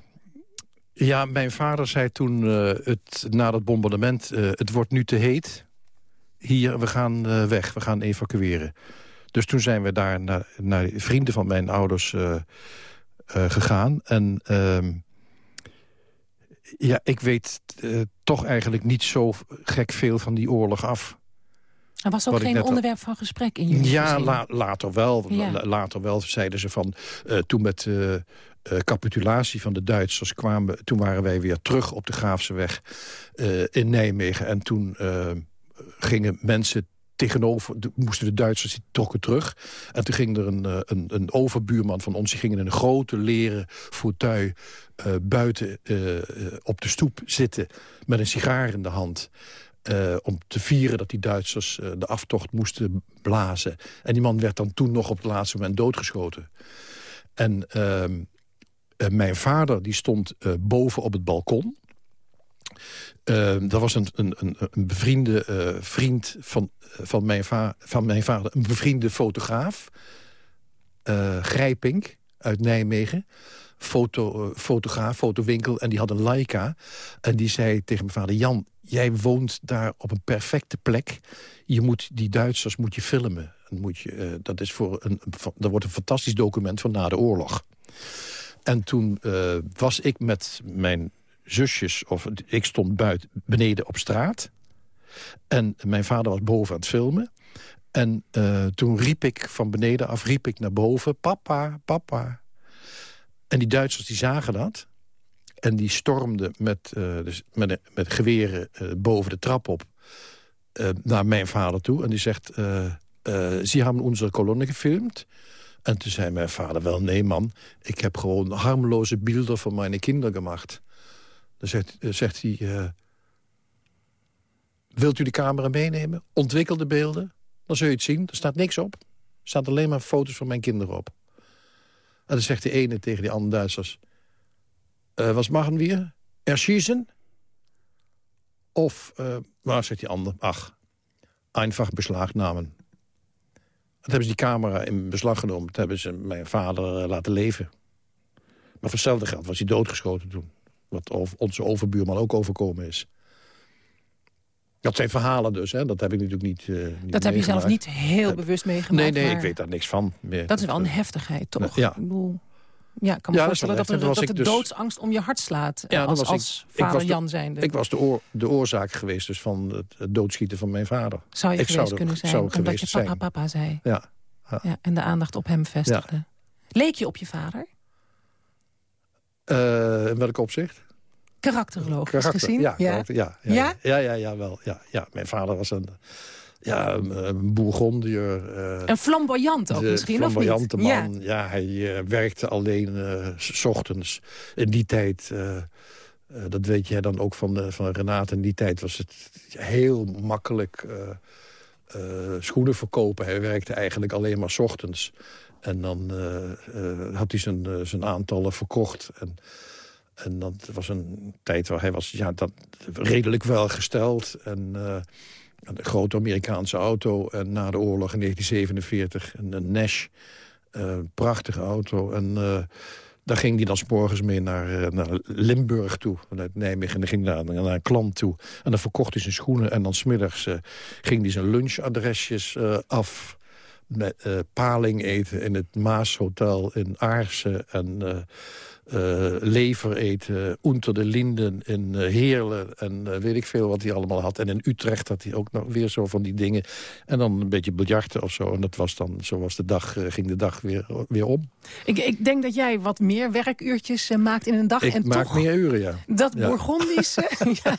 E: ja, mijn vader zei toen uh, het, na dat bombardement... Uh, het wordt nu te heet. Hier, we gaan uh, weg, we gaan evacueren. Dus toen zijn we daar naar, naar vrienden van mijn ouders gegaan. En ehm, ja, ik weet toch eigenlijk niet zo gek veel van die oorlog af.
D: Er was ook geen onderwerp van gesprek in jullie
E: Ja, la, later wel. Ja. Later wel zeiden ze van... toen met uh, capitulatie van de Duitsers kwamen... toen waren wij weer terug op de Graafseweg uh, in Nijmegen. En toen uh, gingen mensen tegenover... De, moesten de Duitsers die trokken terug. En toen ging er een, een, een overbuurman van ons... die ging in een grote leren fauteuil buiten op de stoep zitten... met een sigaar in de hand... om te vieren dat die Duitsers de aftocht moesten blazen. En die man werd dan toen nog op het laatste moment doodgeschoten. En ehm, uh, mijn vader die stond uh, boven op het balkon. Uh, dat was een, een, een, een bevriende vriend van, van, mijn va van mijn vader. Een bevriende fotograaf. Grijpink uit Nijmegen. Foto, fotograaf, fotowinkel. En die had een Leica. En die zei tegen mijn vader... Jan, jij woont daar op een perfecte plek. Je moet die Duitsers moet je filmen. Moet je, dat, is voor een, dat wordt een fantastisch document van na de oorlog. En toen was ik met mijn zusjes, of ik stond buiten, beneden op straat. En mijn vader was boven aan het filmen. En uh, toen riep ik van beneden af, riep ik naar boven, papa, papa. En die Duitsers die zagen dat. En die stormden met, uh, dus met, met geweren boven de trap op naar mijn vader toe. En die zegt, ze hebben onze kolonne gefilmd. En toen zei mijn vader, wel nee man, ik heb gewoon harmloze beelden van mijn kinderen gemaakt. Dan zegt, uh, zegt hij... Uh, wilt u de camera meenemen? Ontwikkel de beelden. Dan zul je het zien. Er staat niks op. Er staan alleen maar foto's van mijn kinderen op. En dan zegt de ene tegen die andere Duitsers... Uh, wat maken we? Erschießen? Of, uh, waar zegt die ander? Ach, einfach beslagnamen. Dat hebben ze die camera in beslag genomen. Dat hebben ze mijn vader laten leven. Maar voor hetzelfde geld was hij doodgeschoten toen. Wat onze overbuurman ook overkomen is. Dat zijn verhalen dus, hè? dat heb ik natuurlijk niet uh, niet
D: Dat heb je zelf niet heel bewust meegemaakt?
E: Nee, nee, ik weet daar niks van.
D: Meer. Dat is wel een heftigheid, toch?
E: Ja.
D: Ik bedoel, ja, ik kan me
E: ja,
D: voorstellen dat, dat, dat de
E: dus,
D: doodsangst om je hart slaat.
E: Ja,
D: als, als
E: ik,
D: vader
E: ik
D: Jan zijnde.
E: Ik was de, oor, de oorzaak geweest dus van het, het, doodschieten van mijn vader.
D: Zou je
E: ik
D: geweest
E: zou
D: kunnen zijn,
E: zou
D: omdat je papa
E: zijn.
D: papa zei?
E: Ja.
D: ja. ja. En de aandacht op hem vestigde. Leek je op je vader?
E: Uh, in welk opzicht?
D: Karakterologisch
E: Karakter,
D: gezien?
E: Ja, ja? Ja, ja,
D: ja?
E: ja, ja, ja, wel. Ja, ja. Mijn vader was een, ja, een Bourgondier. Uh,
D: een flamboyant ook misschien, of niet?
E: flamboyante man. Ja, ja hij uh, werkte alleen uh, s ochtends. In die tijd, dat weet jij dan ook van, van Renate... in die tijd was het heel makkelijk schoenen verkopen. Hij werkte eigenlijk alleen maar s ochtends. En dan had hij zijn, zijn aantallen verkocht... En, en dat was een tijd waar hij was ja, dat, redelijk welgesteld. En een grote Amerikaanse auto. En na de oorlog in 1947 een, Nash. Uh, prachtige auto. En uh, daar ging hij dan s morgens mee naar, naar Limburg toe. Vanuit Nijmegen. En dan ging hij naar, een klant toe. En dan verkocht hij zijn schoenen. En dan smiddags ging hij zijn lunchadresjes af met paling eten in het Maashotel in Aarsen. En lever eten, Unter de Linden in uh, Heerlen. En uh, weet ik veel wat hij allemaal had. En in Utrecht had hij ook nog weer zo van die dingen. En dan een beetje biljarten of zo. En dat was dan, zo was de dag, ging de dag weer, weer om.
D: Ik, ik denk dat jij wat meer werkuurtjes maakt in een dag.
E: Ik
D: en
E: maak
D: toch
E: meer uren, ja.
D: Dat
E: ja.
D: Bourgondische, ja,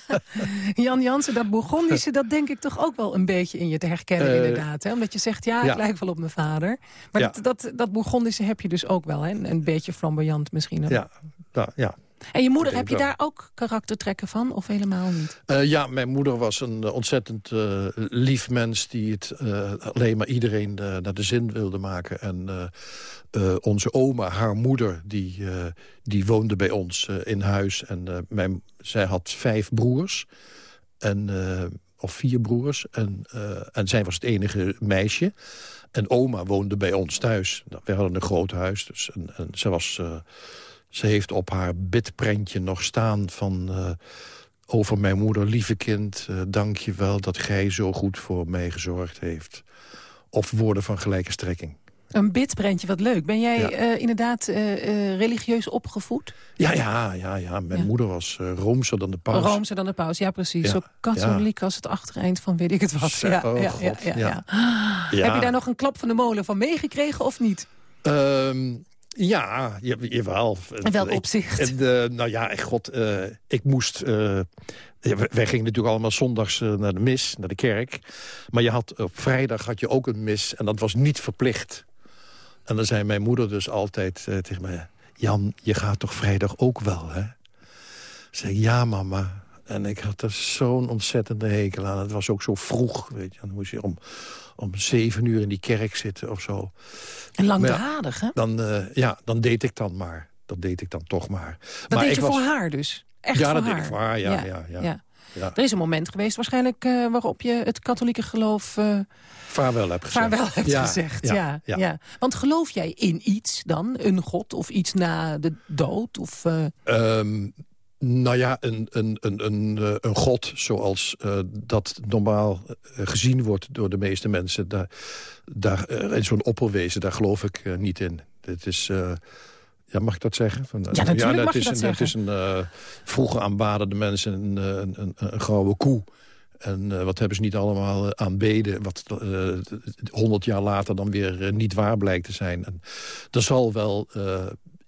D: Jan Jansen, dat Bourgondische... dat denk ik toch ook wel een beetje in je te herkennen inderdaad. Hè? Omdat je zegt, ja, ik lijk wel op mijn vader. Maar dat, dat, dat Bourgondische heb je dus ook wel, hè? Een beetje flamboyant misschien.
E: Ja, ja, ja.
D: En je moeder, heb je daar ook karaktertrekken van? Of helemaal niet?
E: Uh, ja, mijn moeder was een uh, ontzettend uh, lief mens... die het alleen maar iedereen naar de zin wilde maken. En onze oma, haar moeder, die, die woonde bij ons in huis. En mijn, zij had vijf broers. En, of vier broers. En, en zij was het enige meisje. En oma woonde bij ons thuis. Nou, We hadden een groot huis. Dus, en, en ze, was, ze heeft op haar bidprentje nog staan van... Uh, over mijn moeder, lieve kind, uh, dank je wel dat gij zo goed voor mij gezorgd heeft. Of woorden van gelijke strekking.
D: Een bidprentje, wat leuk. Ben jij
E: Ja.
D: uh, inderdaad uh, religieus opgevoed?
E: Ja, ja, ja, ja. mijn
D: Ja.
E: moeder was uh, roomser dan de paus.
D: Roomser dan de paus, ja precies.
E: Ja,
D: Zo katholiek als het achtereind van weet ik het wat.
E: Oh
D: ja,
E: God,
D: ja, ja,
E: ja.
D: ja.
E: Ja.
D: Heb je daar nog een klap van de molen van meegekregen of niet?
E: Ehm, ja, je, jawel.
D: In welk
E: Ik-
D: opzicht?
E: En, eh, nou ja, god, eh, ik moest... ja, wij gingen natuurlijk allemaal zondags naar de mis, naar de kerk. Maar je had, op vrijdag had je ook een mis en dat was niet verplicht. En dan zei mijn moeder dus altijd tegen mij... Jan, je gaat toch vrijdag ook wel, hè? Zei, ja, mama. En ik had er zo'n ontzettende hekel aan. Het was ook zo vroeg, weet je. Dan moest je om, om zeven uur in die kerk zitten of zo.
D: En langdradig, hè?
E: Dan, eh, ja, dan deed ik dan maar. Dat deed ik dan toch maar.
D: Dat
E: maar
D: deed
E: ik
D: je
E: was,
D: voor haar dus? echt
E: ja,
D: voor
E: dat
D: haar.
E: denk ik voor haar, ja, ja, ja. Ja.
D: Er is een moment geweest waarschijnlijk eh, waarop je het katholieke geloof eh
E: Vaarwel heb gezegd.
D: vaarwel hebt
E: Ja,
D: gezegd.
E: ja,
D: Ja, ja,
E: ja.
D: Want geloof jij in iets dan? Een god of iets na de dood? Of,
E: Ehm, nou ja, een, een, een, een, eh, een god zoals eh, dat normaal eh, gezien wordt door de meeste mensen... daar, daar, in zo'n opperwezen, daar geloof ik niet in. Dit is... ja, mag ik dat zeggen? Van,
D: Ja, natuurlijk
E: het
D: mag je dat
E: een,
D: zeggen.
E: Het is een, vroeger aanbaden de mensen een, een, een, een gouden koe. En wat hebben ze niet allemaal aanbeden... wat honderd jaar later dan weer niet waar blijkt te zijn. En er zal wel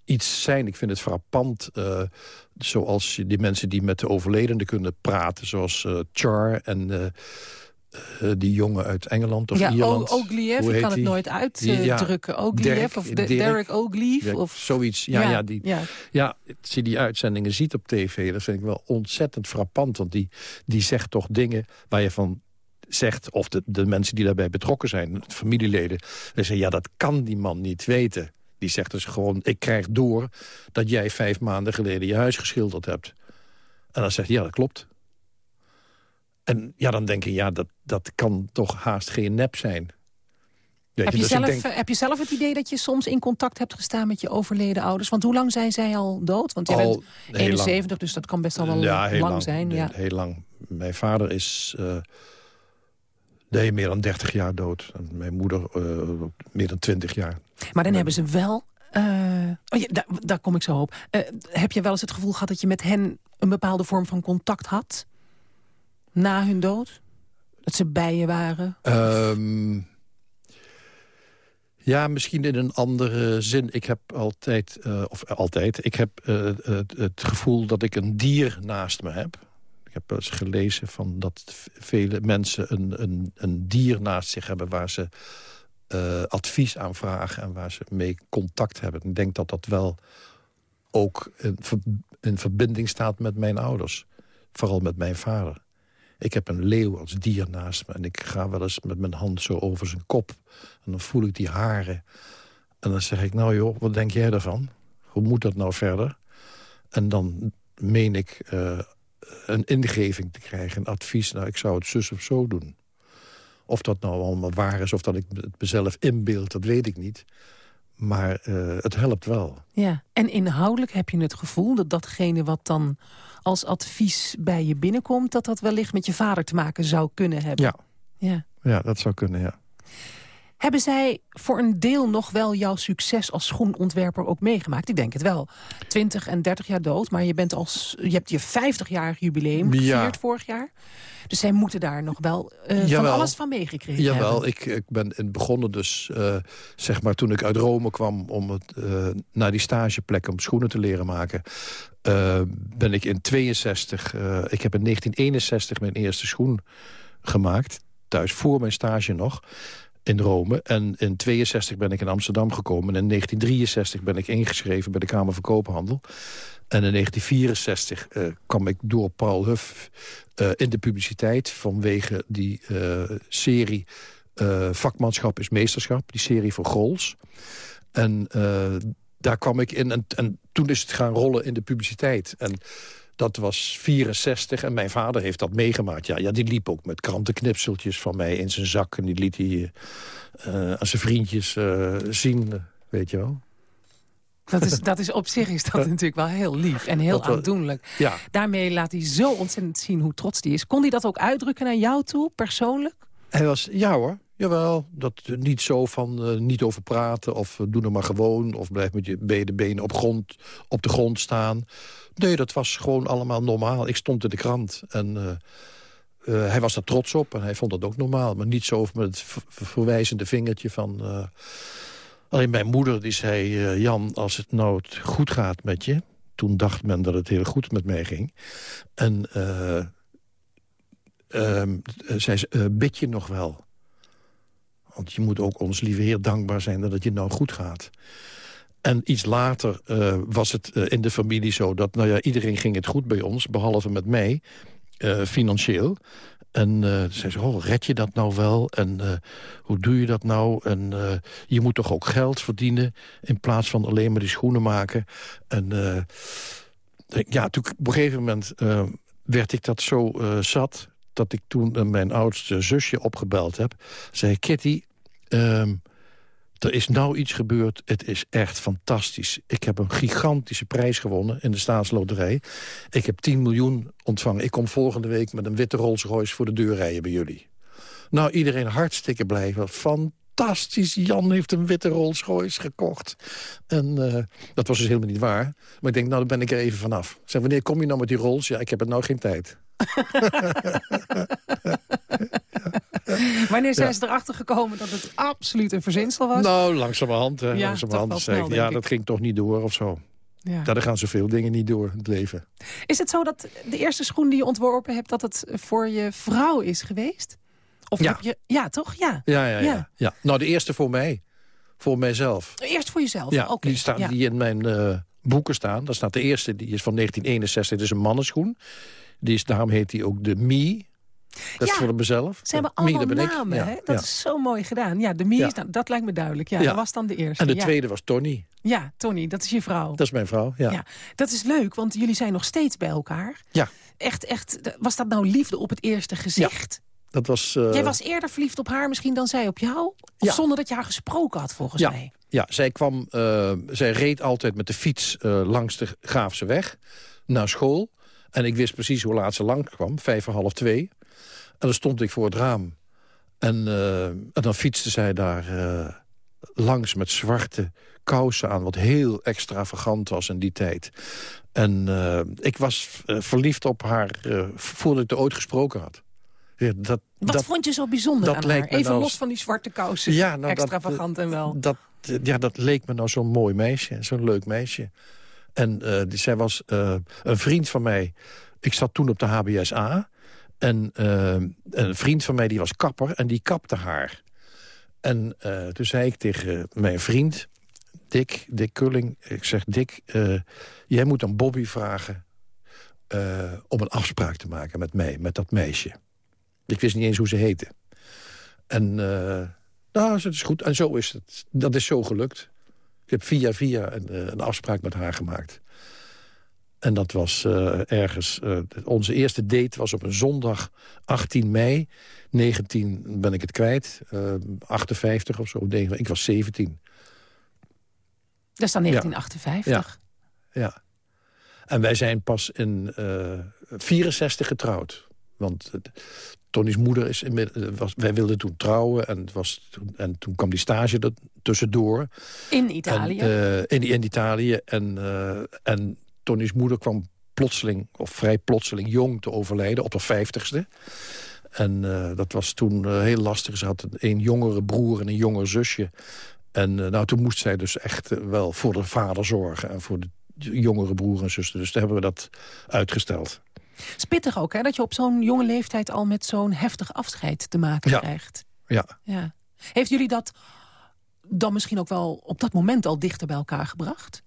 E: iets zijn, ik vind het frappant... eh, zoals die mensen die met de overledenen kunnen praten... zoals eh, Char en eh, die jongen uit Engeland of
D: ja,
E: Ierland.
D: O- Ogliev, ik kan het nooit
E: ja,
D: uitdrukken. Ogliev
E: Dirk-
D: of Derek?
E: Ja,
D: Of,
E: zoiets, ja, ja, die,
D: ja.
E: ja, als je die uitzendingen ziet op tv, dat vind ik wel ontzettend frappant. Want die, die zegt toch dingen waar je van zegt... of de, de mensen die daarbij betrokken zijn, familieleden... zeggen, ja, dat kan die man niet weten. Die zegt dus gewoon, ik krijg door dat jij vijf maanden geleden je huis geschilderd hebt. En dan zegt hij, ja, dat klopt. En ja, dan denk ik, ja, dat, dat kan toch haast geen nep zijn. Weet
D: Heb je,
E: dus
D: zelf,
E: denk-
D: eh, heb je zelf het idee dat je soms in contact hebt gestaan met je overleden ouders? Want hoe lang zijn zij al dood? Want jij
E: Al
D: bent
E: heel lang.
D: 71, dus dat kan best al wel
E: ja,
D: lang, zijn. Ja.
E: Heel lang. Mijn vader is eh, nee, meer dan 30 jaar dood. En mijn moeder eh, meer dan 20 jaar.
D: Maar dan hebben ze wel... eh, oh ja, daar, daar kom ik zo op. Eh, heb je wel eens het gevoel gehad dat je met hen... een bepaalde vorm van contact had? Na hun dood? Dat ze bij je waren?
E: Ehm, ja, misschien in een andere zin. Ik heb altijd, eh, of altijd, ik heb het, het gevoel dat ik een dier naast me heb. Ik heb wel eens gelezen van dat vele mensen een, een, een dier naast zich hebben... waar ze eh, advies aan vragen en waar ze mee contact hebben. Ik denk dat dat wel ook in verbinding staat met mijn ouders. Vooral met mijn vader. Ik heb een leeuw als dier naast me. En ik ga wel eens met mijn hand zo over zijn kop. En dan voel ik die haren. En dan zeg ik, nou joh, wat denk jij daarvan? Hoe moet dat nou verder? En dan meen ik eh, een ingeving te krijgen, een advies. Nou, ik zou het zus of zo doen. Of dat nou allemaal waar is, of dat ik het mezelf inbeeld, dat weet ik niet. Maar eh, het helpt wel.
D: Ja. En inhoudelijk heb je het gevoel dat datgene wat dan als advies bij je binnenkomt... dat dat wellicht met je vader te maken zou kunnen hebben.
E: Ja,
D: ja.
E: ja dat zou kunnen, ja.
D: Hebben zij voor een deel nog wel jouw succes als schoenontwerper ook meegemaakt? Ik denk het wel. 20 en 30 jaar dood, maar je, bent als, je hebt je 50-jarig jubileum
E: Ja.
D: gevierd vorig jaar. Dus zij moeten daar nog wel eh, van
E: Jawel.
D: alles van meegekregen
E: Jawel,
D: hebben.
E: ik, ik ben in begonnen dus, eh, zeg maar, toen ik uit Rome kwam... om het, eh, naar die stageplek om schoenen te leren maken... ben ik in 62, eh, ik heb in 1961 mijn eerste schoen gemaakt. Thuis, voor mijn stage nog, in Rome. En in 62 ben ik in Amsterdam gekomen. En in 1963 ben ik ingeschreven bij de Kamer van Koophandel. En in 1964 eh, kwam ik door Paul Huff eh, in de publiciteit... vanwege die eh, serie Vakmanschap is Meesterschap. Die serie voor Grols. En daar kwam ik in. En, en toen is het gaan rollen in de publiciteit. En dat was 64 en mijn vader heeft dat meegemaakt. Ja, ja, die liep ook met krantenknipseltjes van mij in zijn zak. En die liet hij eh, aan zijn vriendjes eh, zien, weet je wel.
D: Dat is, dat is op zich is dat natuurlijk wel heel lief en heel
E: Dat
D: aandoenlijk.
E: Ja,
D: Daarmee laat hij zo ontzettend zien hoe trots hij is. Kon hij dat ook uitdrukken naar jou toe, persoonlijk?
E: Hij was, ja hoor, jawel. Dat niet zo van eh, niet over praten of doe het maar gewoon... of blijf met je beide benen op, grond, op de grond staan. Nee, dat was gewoon allemaal normaal. Ik stond in de krant en eh, eh, hij was daar trots op... en hij vond dat ook normaal. Maar niet zo met het ver- verwijzende vingertje van... eh, alleen mijn moeder die zei... Jan, als het nou goed gaat met je... toen dacht men dat het heel goed met mij ging. En... eh, Ehm, zei, eh, bid je nog wel? Want je moet ook ons lieve Heer dankbaar zijn dat het je nou goed gaat. En iets later eh, was het eh, in de familie zo dat nou ja, iedereen ging het goed bij ons, behalve met mij, eh, financieel. En zei ze, oh, red je dat nou wel? En hoe doe je dat nou? En je moet toch ook geld verdienen in plaats van alleen maar die schoenen maken. En ja, toen, op een gegeven moment werd ik dat zo zat... dat ik toen mijn oudste zusje opgebeld heb. Zei, Kitty, ehm, er is nou iets gebeurd. Het is echt fantastisch. Ik heb een gigantische prijs gewonnen in de staatsloterij. Ik heb 10 miljoen ontvangen. Ik kom volgende week met een witte Rolls Royce voor de deur rijden bij jullie. Nou, iedereen hartstikke blij. Fantastisch. Jan heeft een witte Rolls Royce gekocht. En eh, dat was dus helemaal niet waar. Maar ik denk, nou, dan ben ik er even vanaf. Zeg, wanneer kom je nou met die Rolls? Ja, ik heb er nou geen tijd.
D: Wanneer zijn ze erachter gekomen dat het absoluut een verzinsel was?
E: Nou, langzamerhand. Hè,
D: Ja,
E: langzamerhand
D: snel,
E: ja, dat ging toch niet door of zo.
D: ja.
E: Er gaan zoveel dingen niet door in het leven.
D: Is het zo dat de eerste schoen die je ontworpen hebt... dat het voor je vrouw is geweest? Of
E: Ja.
D: heb je... Ja, toch? Ja.
E: Ja, ja, ja,
D: Ja.
E: Nou, de eerste voor mij. Voor mijzelf.
D: Eerst voor jezelf?
E: Ja, die, staan, die in mijn eh, boeken staan. Daar staat de eerste, die is van 1961. Dat is een mannenschoen. Die is, daarom heet die ook de Me. Dat
D: Ja,
E: is voor mezelf.
D: Ze hebben allemaal namen,
E: Ja,
D: hè? Dat
E: ja.
D: is zo mooi gedaan. Ja, de Mies,
E: Ja.
D: nou, dat lijkt me duidelijk. Ja, dat was dan de eerste.
E: En de tweede was Tony.
D: Ja, Tony, dat is je vrouw.
E: Dat is mijn vrouw, ja.
D: Ja, dat is leuk, want jullie zijn nog steeds bij elkaar.
E: Ja.
D: Echt, echt, was dat nou liefde op het eerste gezicht?
E: Dat was... eh,
D: Jij was eerder verliefd op haar misschien dan zij op jou? Of zonder dat je haar gesproken had, volgens mij?
E: Ja, zij kwam, eh, zij reed altijd met de fiets eh, langs de Graafse weg naar school. En ik wist precies hoe laat ze lang kwam, vijf voor half twee. En dan stond ik voor het raam. En, eh, en dan fietste zij daar eh, langs met zwarte kousen aan... wat heel extravagant was in die tijd. En eh, ik was verliefd op haar voordat ik er ooit gesproken had. Ja, Dat,
D: Wat
E: dat,
D: vond je zo bijzonder aan haar? Even
E: nou
D: los van die zwarte kousen.
E: Ja, nou, dat-
D: Extravagant en wel.
E: dat, ja, dat leek me nou zo'n mooi meisje, zo'n leuk meisje. En die, zij was een vriend van mij. Ik zat toen op de HBSA. En eh, een vriend van mij die was kapper en die kapte haar. En eh, toen zei ik tegen mijn vriend, Dick, Dick Kulling... ik zeg, Dick, eh, jij moet aan Bobby vragen... om een afspraak te maken met mij, met dat meisje. Ik wist niet eens hoe ze heette. En nou, het is goed. En zo is het. Dat is zo gelukt. Ik heb via via een, een afspraak met haar gemaakt. En dat was eh, ergens... eh, onze eerste date was op een zondag 18 mei. 19 ben ik het kwijt. eh, 58 of zo. Nee, ik was 17.
D: Dat is dan 1958.
E: Ja. En wij zijn pas in eh 64 getrouwd. Want Tony's moeder is inmiddels, was, wij wilden toen trouwen. En, het was toen, en toen kwam die stage er tussendoor.
D: In Italië.
E: En, eh, in, in Italië. En, eh, en Tony's moeder kwam plotseling, of vrij plotseling, jong te overlijden. Op haar vijftigste. En eh, dat was toen eh, heel lastig. Ze had een, jongere broer en een jonger zusje. En eh, nou, toen moest zij dus echt wel voor de vader zorgen. En voor de jongere broer en zuster. Dus toen hebben we dat uitgesteld.
D: Spittig ook, hè? Dat je op zo'n jonge leeftijd al met zo'n heftig afscheid te maken
E: Ja.
D: krijgt.
E: Ja.
D: Ja. Heeft jullie dat dan misschien ook wel op dat moment al dichter bij elkaar gebracht?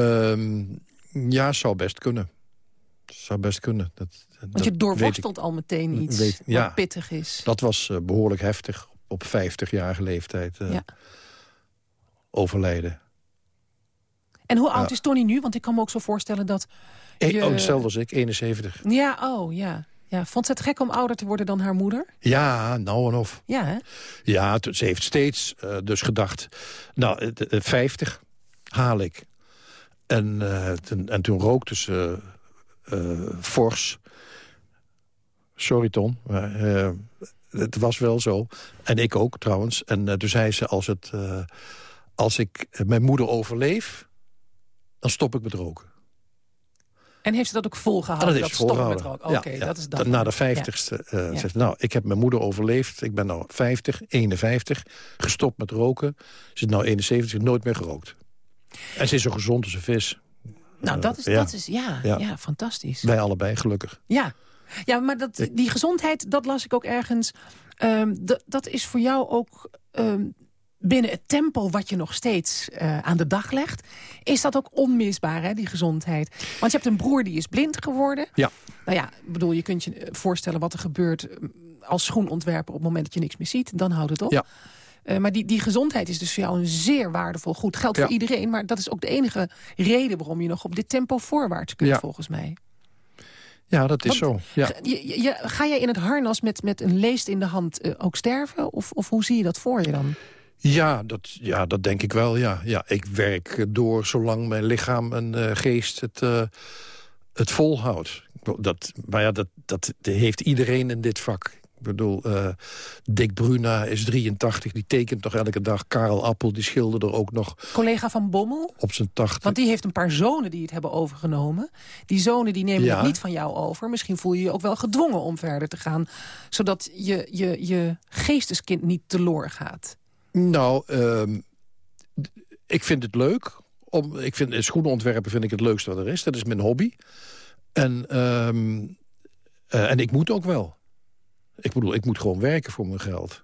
E: Ehm, ja, zou best kunnen. Zou best kunnen. Dat,
D: Want
E: dat
D: je doorworstelt al meteen iets
E: weet- ja.
D: wat pittig is.
E: Dat was eh, behoorlijk heftig op 50-jarige leeftijd. eh,
D: Ja.
E: Overlijden.
D: En hoe oud
E: Ja.
D: is Tony nu? Want ik kan me ook zo voorstellen dat...
E: Eh,
D: Je-
E: Oh, hetzelfde als ik, 71.
D: Ja, oh, ja. ja. Vond ze het gek om ouder te worden dan haar moeder?
E: Ja, nou en of.
D: Ja, hè?
E: Ja, ze heeft steeds dus gedacht... Nou, eh, d- eh, 50 haal ik. En, eh, toen- en toen rookte ze eh, fors. Sorry, Ton. Maar, eh, het was wel zo. En ik ook, trouwens. En toen zei ze, als, het, als ik mijn moeder overleef... dan stop ik met roken.
D: En heeft ze dat ook volgehouden?
E: Ah, dat ze
D: stoppen met
E: volgehouden.
D: roken? Oké,
E: Ja, ja.
D: dat is dan.
E: Na de vijftigste
D: Ja.
E: zegt ze, nou, ik heb mijn moeder overleefd. Ik ben nou 50, 51, gestopt met roken. Ze is nou 71, ze heeft nooit meer gerookt. En ze is zo gezond als een vis.
D: Nou, dat is,
E: Ja.
D: dat is ja, ja.
E: Ja.
D: fantastisch.
E: Wij allebei, gelukkig.
D: Ja, ja maar dat, die gezondheid, dat las ik ook ergens. Ehm, dat is voor jou ook ehm, binnen het tempo wat je nog steeds eh, aan de dag legt. Is dat ook onmisbaar, hè, die gezondheid? Want je hebt een broer die is blind geworden.
E: Ja.
D: Nou ja, bedoel, je kunt je voorstellen wat er gebeurt... eh, als schoenontwerper op het moment dat je niks meer ziet. Dan houdt het op.
E: Ja.
D: Eh, maar die, die gezondheid is dus voor jou een zeer waardevol goed. Geldt
E: Ja.
D: voor iedereen, maar dat is ook de enige reden... waarom je nog op dit tempo voorwaarts kunt,
E: Ja.
D: volgens mij.
E: Ja, dat is
D: Want-
E: zo. Ja.
D: Ga- je- je- je- ga jij in het harnas met, met een leest in de hand eh, ook sterven? Of, of hoe zie je dat voor je dan?
E: Ja, dat, ja, dat denk ik wel, ja. ja ik werk door zolang mijn lichaam en eh, geest het, eh, het volhoudt. Dat, maar ja, dat, dat heeft iedereen in dit vak. Ik bedoel, eh, Dick Bruna is 83, die tekent nog elke dag. Karel Appel, die schilderde er ook nog
D: Collega van Bommel?
E: op zijn 80.
D: Want die heeft een paar zonen die het hebben overgenomen. Die zonen die nemen
E: Ja.
D: het niet van jou over. Misschien voel je je ook wel gedwongen om verder te gaan. Zodat je, je, je geesteskind niet teloor gaat.
E: Nou, ehm, ik vind het leuk. Om, ik vind, schoenen ontwerpen vind ik het leukste wat er is. Dat is mijn hobby. En, ehm, eh, en ik moet ook wel. Ik bedoel, ik moet gewoon werken voor mijn geld.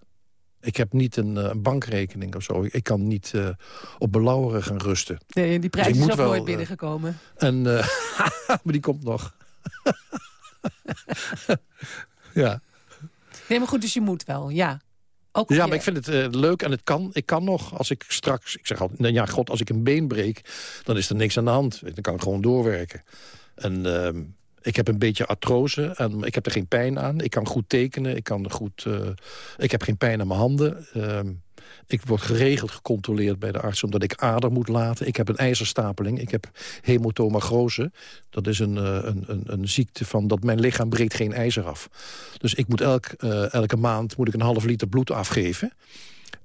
E: Ik heb niet een, eh, een bankrekening of zo. Ik, ik kan niet eh, op belauweren gaan rusten.
D: Nee, die prijs
E: Dus ik
D: is ook
E: wel,
D: nooit
E: eh,
D: binnengekomen.
E: En, maar die komt nog. ja.
D: Nee, maar goed, dus je moet wel, ja. Ook
E: Ja,
D: je-
E: maar ik vind het leuk en het kan. Ik kan nog, als ik straks... Ik zeg altijd, nou ja, god, als ik een been breek... dan is er niks aan de hand. Dan kan ik gewoon doorwerken. En ehm, ik heb een beetje artrose en ik heb er geen pijn aan. Ik kan goed tekenen, ik, kan goed, eh, ik heb geen pijn aan mijn handen. Ehm, ik word geregeld gecontroleerd bij de arts omdat ik ader moet laten. Ik heb een ijzerstapeling, ik heb hematomagrose. Dat is een, eh, een, een, een ziekte van dat mijn lichaam breekt geen ijzer af. Dus ik moet elk, eh, elke maand moet ik een half liter bloed afgeven.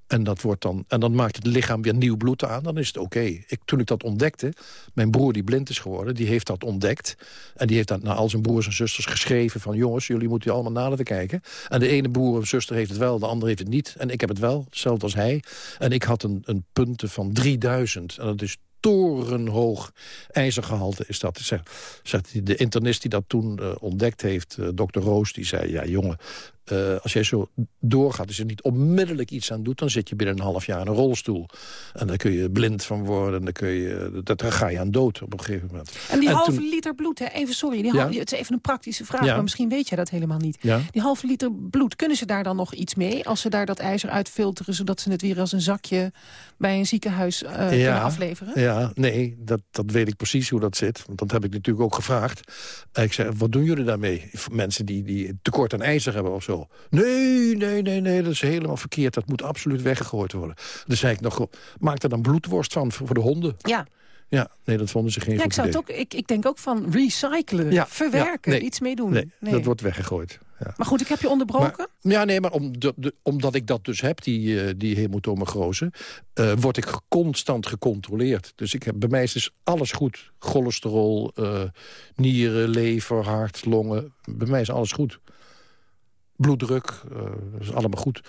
E: En, dat wordt dan, en dan maakt het lichaam weer nieuw bloed aan, dan is het oké. Ik, toen ik dat ontdekte, mijn broer die blind is geworden... die heeft dat ontdekt. En die heeft dat naar al zijn broers en zusters geschreven... van jongens, jullie moeten allemaal nader kijken. En de ene broer of zuster heeft het wel, de andere heeft het niet. En ik heb het wel, hetzelfde als hij. En ik had een, een punten van 3000. En dat is torenhoog ijzergehalte is dat. Zegt, de internist die dat toen eh, ontdekt heeft, eh, dokter Roos, die zei... ja jongen, eh, als jij zo doorgaat, als je er niet onmiddellijk iets aan doet... dan zit je binnen een half jaar in een rolstoel. En daar kun je blind van worden. En dan, kun je, dat, daar ga je aan dood op een gegeven moment.
D: En die
E: En
D: halve
E: toen-
D: liter bloed, hè? even sorry, die
E: Ja.
D: halve- het is even een praktische vraag...
E: Ja.
D: maar misschien weet jij dat helemaal niet.
E: Ja?
D: Die halve liter bloed, kunnen ze daar dan nog iets mee? Als ze daar dat ijzer uitfilteren... zodat ze het weer als een zakje bij een ziekenhuis eh, kunnen afleveren?
E: Ja, nee, dat, dat weet ik precies hoe dat zit. Want dat heb ik natuurlijk ook gevraagd. En ik zei, wat doen jullie daarmee? Mensen die, die tekort aan ijzer hebben of zo. Nee, nee, nee, nee, dat is helemaal verkeerd. Dat moet absoluut weggegooid worden. Dus zei ik nog, maak er dan bloedworst van voor de honden.
D: Ja,
E: Ja, nee, dat vonden ze geen
D: ja ik, zou het ook, ik, ik denk ook van recyclen,
E: Ja,
D: verwerken,
E: ja, nee,
D: iets mee doen.
E: Nee,
D: Nee.
E: dat wordt weggegooid. Ja.
D: Maar goed, ik heb je onderbroken.
E: Maar, ja, nee, maar om de, de- omdat ik dat dus heb, die, eh die hematomagrose... eh, word ik constant gecontroleerd. Dus ik heb, bij mij is dus alles goed. Cholesterol, eh, nieren, lever, hart, longen. Bij mij is alles goed. Bloeddruk, dat is allemaal goed.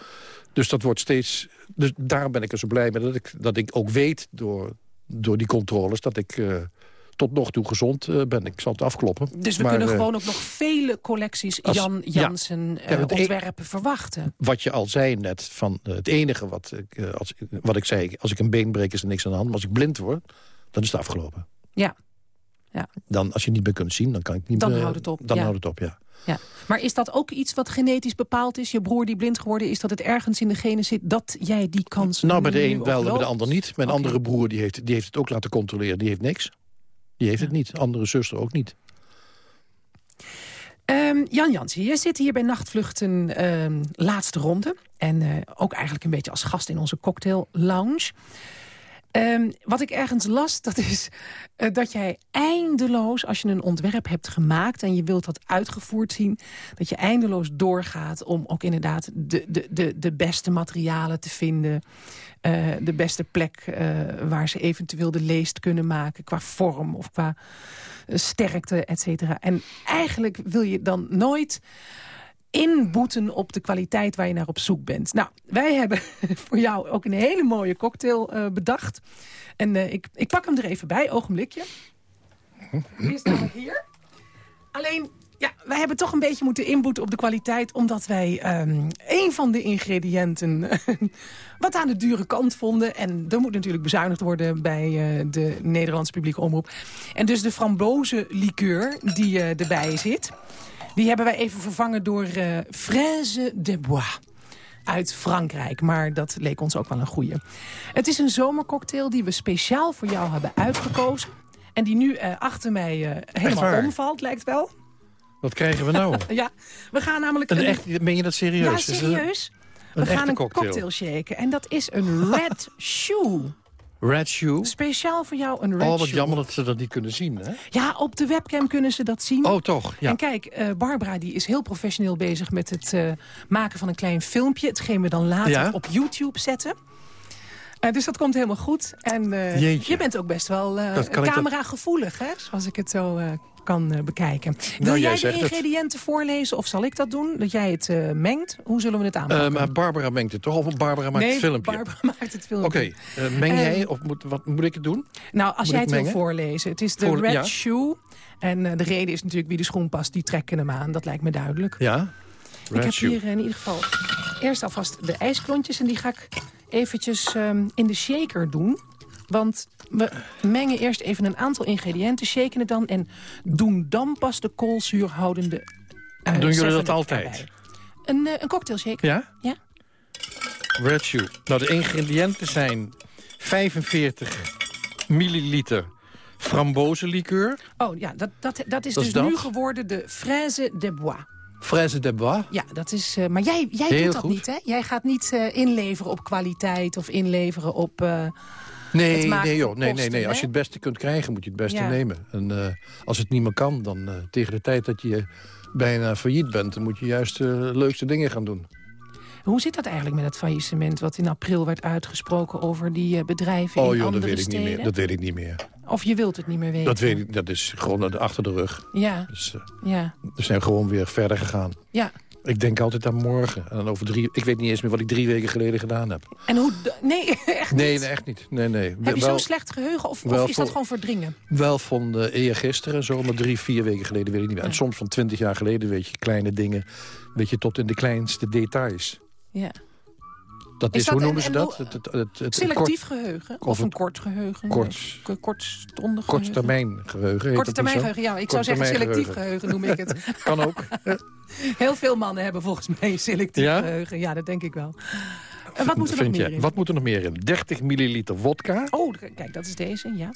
E: Dus dat wordt steeds... Dus daarom ben ik er zo blij mee dat ik, dat ik ook weet door, door die controles... dat ik tot nog toe gezond eh, ben. Ik zal het afkloppen.
D: Dus we
E: Maar,
D: kunnen
E: eh,
D: gewoon ook nog vele collecties
E: als-
D: Jan
E: ja.
D: Jansen eh,
E: Ja,
D: ontwerpen verwachten.
E: wat je al zei net, van het enige wat ik, als, wat ik zei... als ik een been breek is er niks aan de hand. Maar als ik blind word, dan is het afgelopen.
D: Ja. Ja.
E: Dan, als je niet meer kunt zien, dan kan ik niet
D: Dan
E: meer...
D: houdt het op,
E: Dan
D: ja.
E: houdt het op, ja.
D: Ja. Maar is dat ook iets wat genetisch bepaald is? Je broer die blind geworden is, dat het ergens in de genen zit... dat jij die kans
E: Nou, bij de een wel, bij de ander niet. Mijn andere broer die heeft, die heeft het ook laten controleren. Die heeft niks. Die heeft het niet. Andere zuster ook niet.
D: Ehm, Jan Jansen, je zit hier bij Nachtvluchten ehm, laatste ronde. En eh, ook eigenlijk een beetje als gast in onze cocktail lounge. Ehm, wat ik ergens las, dat is eh, dat jij eindeloos... als je een ontwerp hebt gemaakt en je wilt dat uitgevoerd zien... dat je eindeloos doorgaat om ook inderdaad de, de, de, de beste materialen te vinden... eh, de beste plek eh, waar ze eventueel de leest kunnen maken... qua vorm of qua sterkte, et cetera. En eigenlijk wil je dan nooit inboeten op de kwaliteit waar je naar op zoek bent. Nou, wij hebben voor jou ook een hele mooie cocktail eh, bedacht. En eh, ik, ik pak hem er even bij, ogenblikje. Die is namelijk hier. Alleen, ja, wij hebben toch een beetje moeten inboeten op de kwaliteit... omdat wij ehm een van de ingrediënten wat aan de dure kant vonden. En er moet natuurlijk bezuinigd worden bij eh, de Nederlandse publieke omroep. En dus de frambozen liqueur die erbij zit... die hebben wij even vervangen door eh fraise de bois. uit Frankrijk. Maar dat leek ons ook wel een goeie. Het is een zomercocktail die we speciaal voor jou hebben uitgekozen. En die nu eh, achter mij eh, helemaal omvalt, lijkt wel.
E: Wat krijgen we nou?
D: Ja, we gaan namelijk...
E: een echt, meen je dat serieus?
D: ja, serieus. We gaan een
E: cocktail?
D: cocktail shaken. En dat is een red shoe.
E: Red Shoe?
D: Speciaal voor jou een red
E: Oh, wat
D: shoe.
E: jammer dat ze dat niet kunnen zien, hè?
D: Ja, op de webcam kunnen ze dat zien.
E: Oh, toch? Ja.
D: En kijk, eh, Barbara die is heel professioneel bezig met het eh, maken van een klein filmpje. Hetgeen we dan later
E: Ja?
D: op YouTube zetten. Eh, dus dat komt helemaal goed. En eh, je bent ook best wel
E: Dat ik
D: camera-gevoelig, hè? Zoals ik het zo kan bekijken. Wil
E: Nou, jij
D: jij de
E: het.
D: ingrediënten voorlezen of zal ik dat doen? Dat jij het mengt? Hoe zullen we het aanpakken?
E: Maar Barbara mengt het toch? Of Barbara maakt
D: nee,
E: het filmpje?
D: Barbara maakt het filmpje.
E: Oké, meng
D: Eh,
E: jij of moet, wat, moet ik het doen?
D: Nou, als
E: Moet
D: jij het wil voorlezen. Het is de
E: Voor-
D: red
E: ja.
D: shoe. En de reden is natuurlijk wie de schoen past, die trekken hem aan. Dat lijkt me duidelijk.
E: Ja?
D: ik heb
E: Shoe.
D: hier in ieder geval eerst alvast de ijsklontjes. En die ga ik eventjes ehm, in de shaker doen. Want we mengen eerst even een aantal ingrediënten, shaken het dan... en doen dan pas de koolzuurhoudende eh,
E: Doen jullie dat
D: 7-Up
E: altijd?
D: erbij. Een, eh, een cocktail shaker.
E: Ja?
D: Ja.
E: Red Shoe. Nou, de ingrediënten zijn 45 milliliter frambozenlikeur.
D: Oh ja, dat, dat, dat is
E: Dat
D: dus
E: is
D: nu geworden de fraise de bois.
E: Fraise de bois.
D: Ja, dat is. eh, maar jij, jij
E: Heel
D: doet dat
E: goed.
D: niet, hè? Jij gaat niet eh, inleveren op kwaliteit of inleveren op. eh,
E: Nee, nee, joh. nee, nee, nee. Als je het beste kunt krijgen, moet je het beste
D: Ja.
E: nemen. En als het niet meer kan, dan tegen de tijd dat je bijna failliet bent... dan moet je juist de leukste dingen gaan doen.
D: Hoe zit dat eigenlijk met het faillissement wat in april werd uitgesproken over die eh, bedrijven
E: Oh
D: in
E: joh, dat
D: andere
E: weet ik niet
D: steden?
E: meer. Dat weet ik niet meer.
D: Of je wilt het niet meer weten?
E: Dat, weet ik, dat is gewoon achter de rug.
D: Ja,
E: Dus eh,
D: ja,
E: we zijn gewoon weer verder gegaan.
D: ja.
E: Ik denk altijd aan morgen. En dan over drie, ik weet niet eens meer wat ik drie weken geleden gedaan heb.
D: En hoe... Nee, echt
E: Nee,
D: niet?
E: nee echt niet. Nee, nee.
D: Heb je zo'n slecht geheugen of, is dat gewoon verdringen?
E: wel van uh, eergisteren, zo, maar drie, vier weken geleden weet ik niet meer. En soms van twintig jaar geleden weet je kleine dingen. Weet je, tot in de kleinste details.
D: Ja.
E: Dat
D: Is
E: is,
D: dat
E: hoe
D: en-
E: noemen ze dat? Het, het, het, het
D: Selectief geheugen? Of, een kort geheugen?
E: kort-
D: kortstondig
E: Kort,
D: geheugen?
E: korttermijn geheugen.
D: geheugen, ja. Ik zou zeggen selectief geheugen noem ik het.
E: Kan ook.
D: Heel veel mannen hebben volgens mij selectief
E: Ja?
D: geheugen. Ja, dat denk ik wel. En wat moet er nog meer in?
E: Wat moet er nog meer in? 30 milliliter wodka.
D: Oh, kijk, dat is deze, ja.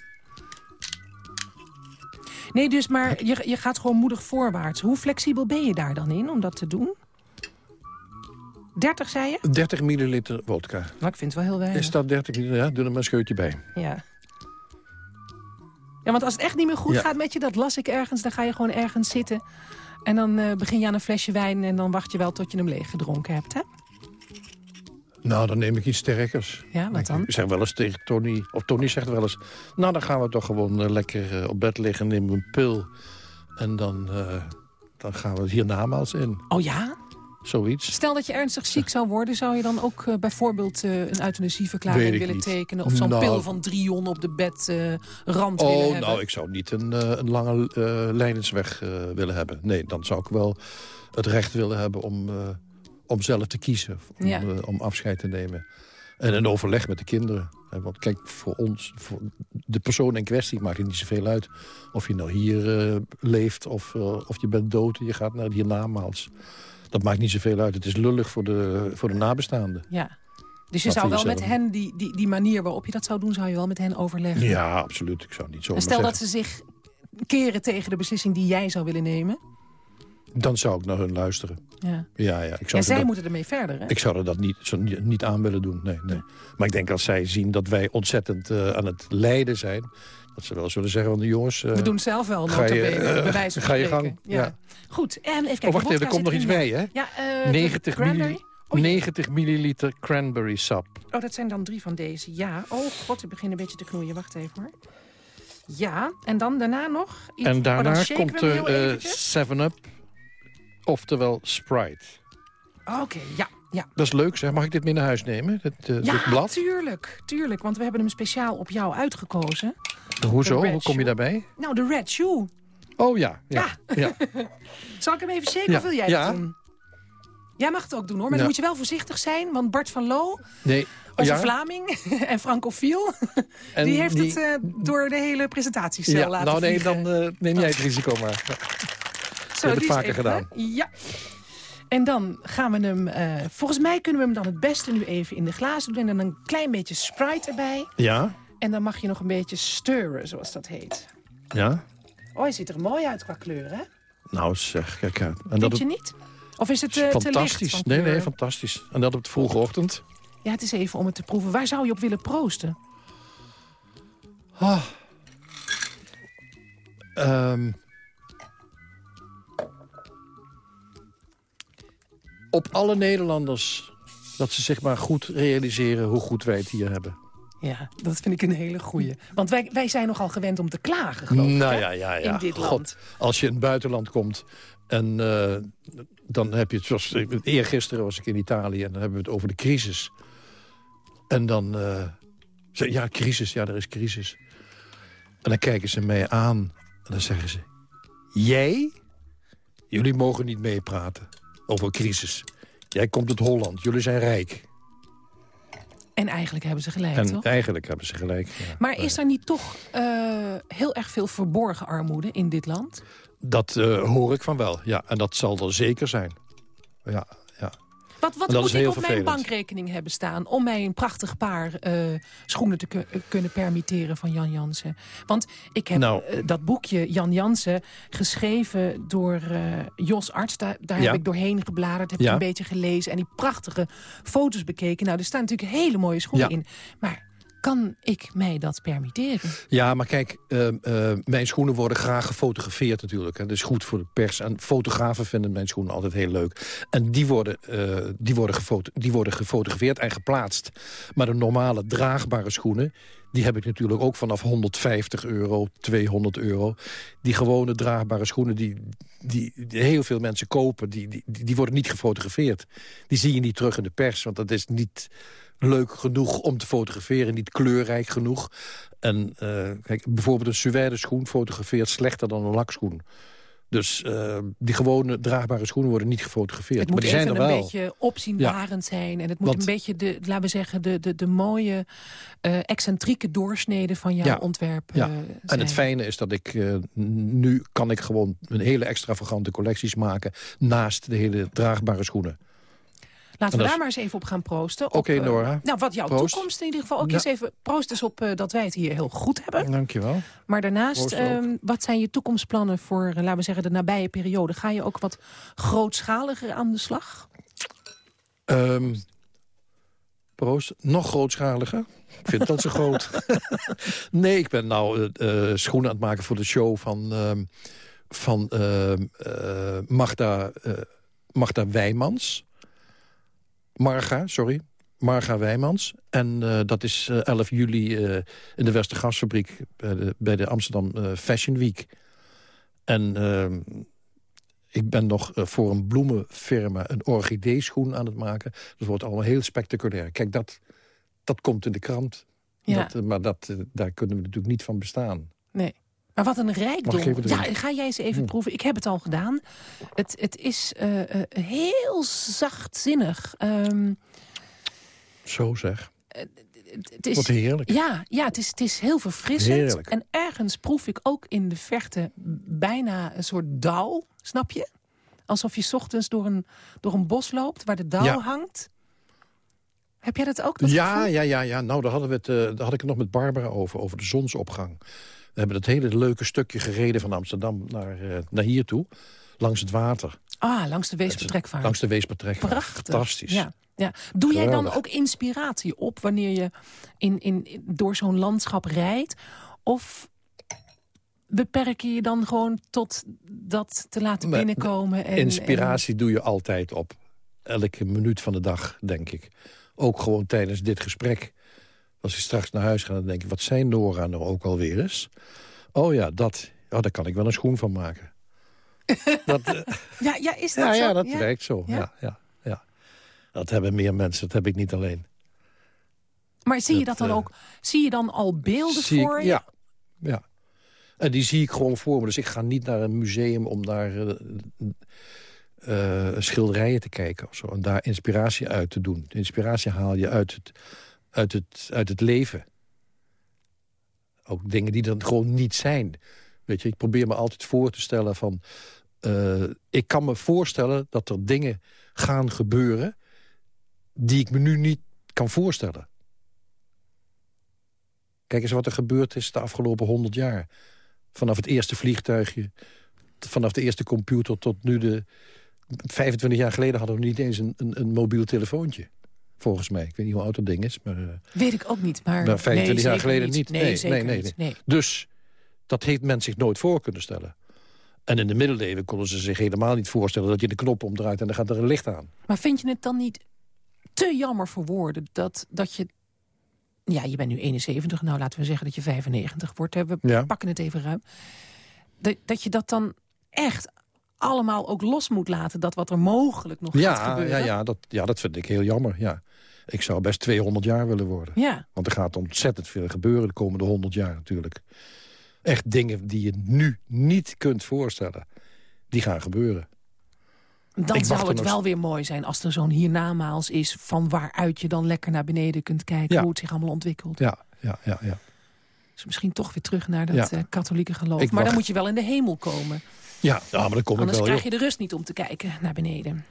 D: Nee, dus maar je, je gaat gewoon moedig voorwaarts. Hoe flexibel ben je daar dan in om dat te doen? 30, zei je?
E: 30 milliliter wodka.
D: Nou, ik vind het wel heel weinig.
E: Is dat 30 milliliter? Ja, doe er maar een scheutje bij.
D: Ja. Ja, want als het echt niet meer goed
E: Ja.
D: gaat met je, dat las ik ergens... dan ga je gewoon ergens zitten en dan eh, begin je aan een flesje wijn... en dan wacht je wel tot je hem leeg gedronken hebt, hè?
E: Nou, dan neem ik iets sterkers.
D: Ja, wat dan?
E: Ik zeg wel eens tegen Tony, of Tony zegt wel eens... nou, dan gaan we toch gewoon eh, lekker eh, op bed liggen, nemen een pil... en dan, dan gaan we hiernamaals in.
D: Oh ja?
E: Zoiets.
D: Stel dat je ernstig ziek zou worden... zou je dan ook eh, bijvoorbeeld eh, een euthanasieverklaring willen
E: niet.
D: tekenen? Of zo'n
E: Nou.
D: pil van Drion op de bedrand willen
E: Oh,
D: hebben?
E: nou, ik zou niet een, een lange lijdensweg eh, willen hebben. Nee, dan zou ik wel het recht willen hebben om, om zelf te kiezen. Om,
D: Ja.
E: om afscheid te nemen. En een overleg met de kinderen. Want kijk, voor ons, voor de persoon in kwestie maakt het niet zoveel uit. Of je nou hier leeft of, of je bent dood en je gaat naar het hiernamaals. Dat maakt niet zoveel uit. Het is lullig voor de, voor de nabestaanden.
D: Ja. Dus je
E: Maar
D: zou wel met hen, die, die, die manier waarop je dat zou doen... zou je wel met hen overleggen?
E: Ja, absoluut. Ik zou niet zo
D: En stel dat ze zich keren tegen de beslissing die jij zou willen nemen...
E: Dan zou ik naar hun luisteren.
D: Ja.
E: Ja, ja. Ik zou
D: En zij
E: dat-
D: moeten ermee verder, hè?
E: Ik zou er dat niet, zo niet, niet aan willen doen, nee, nee. Maar ik denk als zij zien dat wij ontzettend eh, aan het lijden zijn... dat ze wel zullen zeggen van de jongens... eh,
D: We doen het zelf wel,
E: ga je, eh,
D: bij wijze van
E: ga je gang,
D: Ja.
E: ja.
D: Goed, en even kijken.
E: oh, wacht even, er komt nog iets bij, hè?
D: Ja, eh,
E: 90,
D: cranberry.
E: milli-
D: Oh, ja.
E: 90 milliliter cranberry sap.
D: Oh, dat zijn dan drie van deze. Ja. Oh god, ik begin een beetje te knoeien. Wacht even hoor. Ja, en dan daarna nog iets.
E: En
D: oh,
E: daarna komt er
D: eventjes.
E: 7-Up, oftewel Sprite.
D: Oké, ja. Ja,
E: Dat is leuk, zeg. Mag ik dit mee naar huis nemen, dit, eh, dit
D: ja
E: blad?
D: tuurlijk, tuurlijk. Want we hebben hem speciaal op jou uitgekozen.
E: Hoezo? Hoe kom je daarbij?
D: Nou, de Red Shoe.
E: Oh ja, ja. ja.
D: Zal ik hem even
E: Ja,
D: of wil jij het doen? Jij mag het ook doen hoor, maar dan moet je wel voorzichtig zijn. Want Bart van Loo,
E: Nee,
D: onze
E: ja.
D: Vlaming en francofiel...
E: En
D: die heeft het eh, door de hele presentatiecel
E: ja,
D: laten
E: nou nee,
D: vliegen.
E: dan eh, neem jij het risico maar.
D: Zo,
E: heb het vaker
D: even,
E: gedaan.
D: hè? Ja. En dan gaan we hem... eh, volgens mij kunnen we hem dan het beste nu even in de glazen doen... en dan een klein beetje Sprite erbij.
E: Ja?
D: En dan mag je nog een beetje stirren, zoals dat heet.
E: Ja?
D: Oh, hij ziet er mooi uit qua kleur, hè?
E: Nou zeg, kijk uit. En
D: Vind je niet? Of is het eh, te licht
E: fantastisch. nee, nee, fantastisch. En dat op de vroege ochtend.
D: Ja, het is even om het te proeven. Waar zou je op willen proosten?
E: Ah. Ehm. op alle Nederlanders dat ze zich maar goed realiseren hoe goed wij het hier hebben.
D: Ja, dat vind ik een hele goeie. Want wij, wij zijn nogal gewend om te klagen, geloof ik,
E: nou
D: hè?
E: ja, ja, ja.
D: In dit
E: God,
D: land.
E: Als je in het buitenland komt en eh, dan heb je het... Zoals, eergisteren was ik in Italië en dan hebben we het over de crisis. En dan... eh, ze- ja, crisis, ja, er is crisis. En dan kijken ze mij aan en dan zeggen ze... Jij? Jullie mogen niet meepraten over crisis. Jij komt uit Holland, jullie zijn rijk.
D: En eigenlijk hebben ze gelijk,
E: En
D: toch?
E: eigenlijk hebben ze gelijk. ja.
D: Maar is er niet toch eh, heel erg veel verborgen armoede in dit land?
E: Dat eh, hoor ik van wel, ja. En dat zal er zeker zijn. Ja.
D: Wat, wat moet ik op mijn bankrekening hebben staan... om mij een prachtig paar eh, schoenen te ku- kunnen permitteren van Jan Jansen? Want ik heb
E: Nou.
D: eh, dat boekje Jan Jansen geschreven door eh, Jos Arts. Daar, daar
E: Ja.
D: heb ik doorheen gebladerd, heb ik een beetje gelezen... en die prachtige foto's bekeken. Nou, er staan natuurlijk hele mooie schoenen
E: Ja.
D: in. Maar kan ik mij dat permitteren?
E: Ja, maar kijk, eh, eh, mijn schoenen worden graag gefotografeerd natuurlijk. Hè. Dat is goed voor de pers. En fotografen vinden mijn schoenen altijd heel leuk. En die worden, eh, die worden, die worden gefotografeerd en geplaatst. Maar de normale draagbare schoenen... die heb ik natuurlijk ook vanaf 150 euro, 200 euro. Die gewone draagbare schoenen die, die, die heel veel mensen kopen... Die, die, die worden niet gefotografeerd. Die zie je niet terug in de pers, want dat is niet leuk genoeg om te fotograferen, niet kleurrijk genoeg. En eh, kijk, bijvoorbeeld een suède schoen fotografeert slechter dan een lakschoen. Dus eh, die gewone draagbare schoenen worden niet gefotografeerd.
D: Het
E: maar
D: moet
E: zijn
D: even
E: er
D: een
E: wel.
D: beetje opzienbarend zijn. En het moet
E: Want-
D: een beetje de, laten we zeggen, de, de, de mooie, eh, excentrieke doorsnede van jouw
E: Ja.
D: ontwerp
E: Ja. En
D: zijn.
E: het fijne is dat ik nu kan ik gewoon een hele extravagante collecties maken naast de hele draagbare schoenen.
D: Laten we daar maar eens even op gaan proosten. Op,
E: Oké,
D: eh,
E: Nora.
D: nou, wat jouw
E: Proost.
D: toekomst in ieder geval ook
E: Ja.
D: is even. Proost dus op eh, dat wij het hier heel goed hebben.
E: Dankjewel.
D: Maar daarnaast, ehm, wat zijn je toekomstplannen voor, eh, laten we zeggen, de nabije periode? Ga je ook wat grootschaliger aan de slag?
E: Ehm, proost. Nog grootschaliger. Ik vind dat zo groot. nee, ik ben nou eh, eh, schoenen aan het maken voor de show van, ehm, van Magda, eh, Magda Wijmans. Marga, sorry. Marga Wijmans. En eh, dat is eh, 11 juli eh, in de Westergasfabriek bij de, bij de Amsterdam eh, Fashion Week. En ehm, ik ben nog eh, voor een bloemenfirma een orchideeschoen aan het maken. Dat wordt allemaal heel spectaculair. Kijk, dat, dat komt in de krant.
D: Ja.
E: Dat, eh, maar dat, eh, daar kunnen we natuurlijk niet van bestaan.
D: Nee. Maar wat een rijkdom. Ja, ga jij eens even
E: Hm.
D: proeven. Ik heb het al gedaan. Het, het is eh, eh, heel zachtzinnig. Ehm,
E: Zo zeg.
D: het, het is,
E: Wat heerlijk.
D: Ja, ja het, is, het is heel verfrissend.
E: Heerlijk.
D: En ergens proef ik ook in de verte bijna een soort dauw. Snap je? Alsof je 's ochtends door een, door een bos loopt waar de dauw
E: Ja.
D: hangt. Heb jij dat ook? Dat
E: Ja,
D: gevoel?
E: ja, ja, ja. Nou, daar, hadden we het, eh, daar had ik het nog met Barbara over, over de zonsopgang. We hebben dat hele leuke stukje gereden van Amsterdam naar, eh, naar hier toe. Langs het water.
D: Ah, langs de Weespertrekvaart.
E: Langs de Weespertrek.
D: Prachtig.
E: Fantastisch.
D: Ja, ja. Doe jij dan ook inspiratie op wanneer je in, in, in- door zo'n landschap rijdt? Of beperk je je dan gewoon tot dat te laten binnenkomen? En,
E: Inspiratie doe je altijd op. Elke minuut van de dag, denk ik. Ook gewoon tijdens dit gesprek. Als ik straks naar huis ga, dan denk ik... wat zijn Nora nou ook alweer eens? Oh ja, dat. Oh, daar kan ik wel een schoen van maken. dat, eh,
D: ja, ja, is dat
E: ja,
D: zo?
E: ja, dat werkt zo.
D: Ja?
E: Ja? Ja, ja, Dat hebben meer mensen, dat heb ik niet alleen.
D: Maar zie je dat
E: Dat,
D: dan
E: eh,
D: ook? Zie je dan al beelden
E: Zie ik-
D: voor je?
E: Ja, ja. En die zie ik gewoon voor me. Dus ik ga niet naar een museum om daar eh, schilderijen te kijken. Of zo, en daar inspiratie uit te doen. Inspiratie haal je uit het, uit het, uit het leven. Ook dingen die dan gewoon niet zijn. Weet je, ik probeer me altijd voor te stellen van... eh, ik kan me voorstellen dat er dingen gaan gebeuren... die ik me nu niet kan voorstellen. Kijk eens wat er gebeurd is de afgelopen honderd jaar. Vanaf het eerste vliegtuigje, vanaf de eerste computer tot nu de... 25 jaar geleden hadden we niet eens een, een, een mobiel telefoontje. Volgens mij. Ik weet niet hoe oud dat ding is. Maar, uh,
D: weet ik ook niet. Maar,
E: maar 25
D: nee,
E: jaar geleden niet.
D: Nee,
E: nee,
D: zeker
E: nee,
D: niet. Nee.
E: Dus dat heeft men zich nooit voor kunnen stellen. En in de middeleeuwen konden ze zich helemaal niet voorstellen... dat je de knop omdraait en dan gaat er een licht aan.
D: Maar vind je het dan niet te jammer voor woorden... dat, dat je... Ja, je bent nu 71, nou laten we zeggen dat je 95 wordt. Hè. We
E: Ja.
D: pakken het even ruim. Dat, dat je dat dan echt allemaal ook los moet laten... dat wat er mogelijk nog gaat
E: Ja,
D: gebeuren.
E: ja, ja, dat, ja, dat vind ik heel jammer. Ja. Ik zou best 200 jaar willen worden.
D: Ja.
E: Want er gaat ontzettend veel gebeuren de komende 100 jaar natuurlijk. Echt dingen die je nu niet kunt voorstellen. Die gaan gebeuren.
D: Dan
E: Ik
D: zou het
E: nog-
D: wel weer mooi zijn als er zo'n hiernamaals is... van waaruit je dan lekker naar beneden kunt kijken...
E: Ja.
D: hoe het zich allemaal ontwikkelt.
E: Ja, ja, ja. ja.
D: Dus misschien toch weer terug naar dat
E: Ja.
D: eh, katholieke geloof.
E: Ik
D: maar dan moet je wel in de hemel komen.
E: Ja, ja maar dan kom ik
D: Anders
E: wel.
D: krijg
E: joh.
D: je de rust niet om te kijken naar beneden.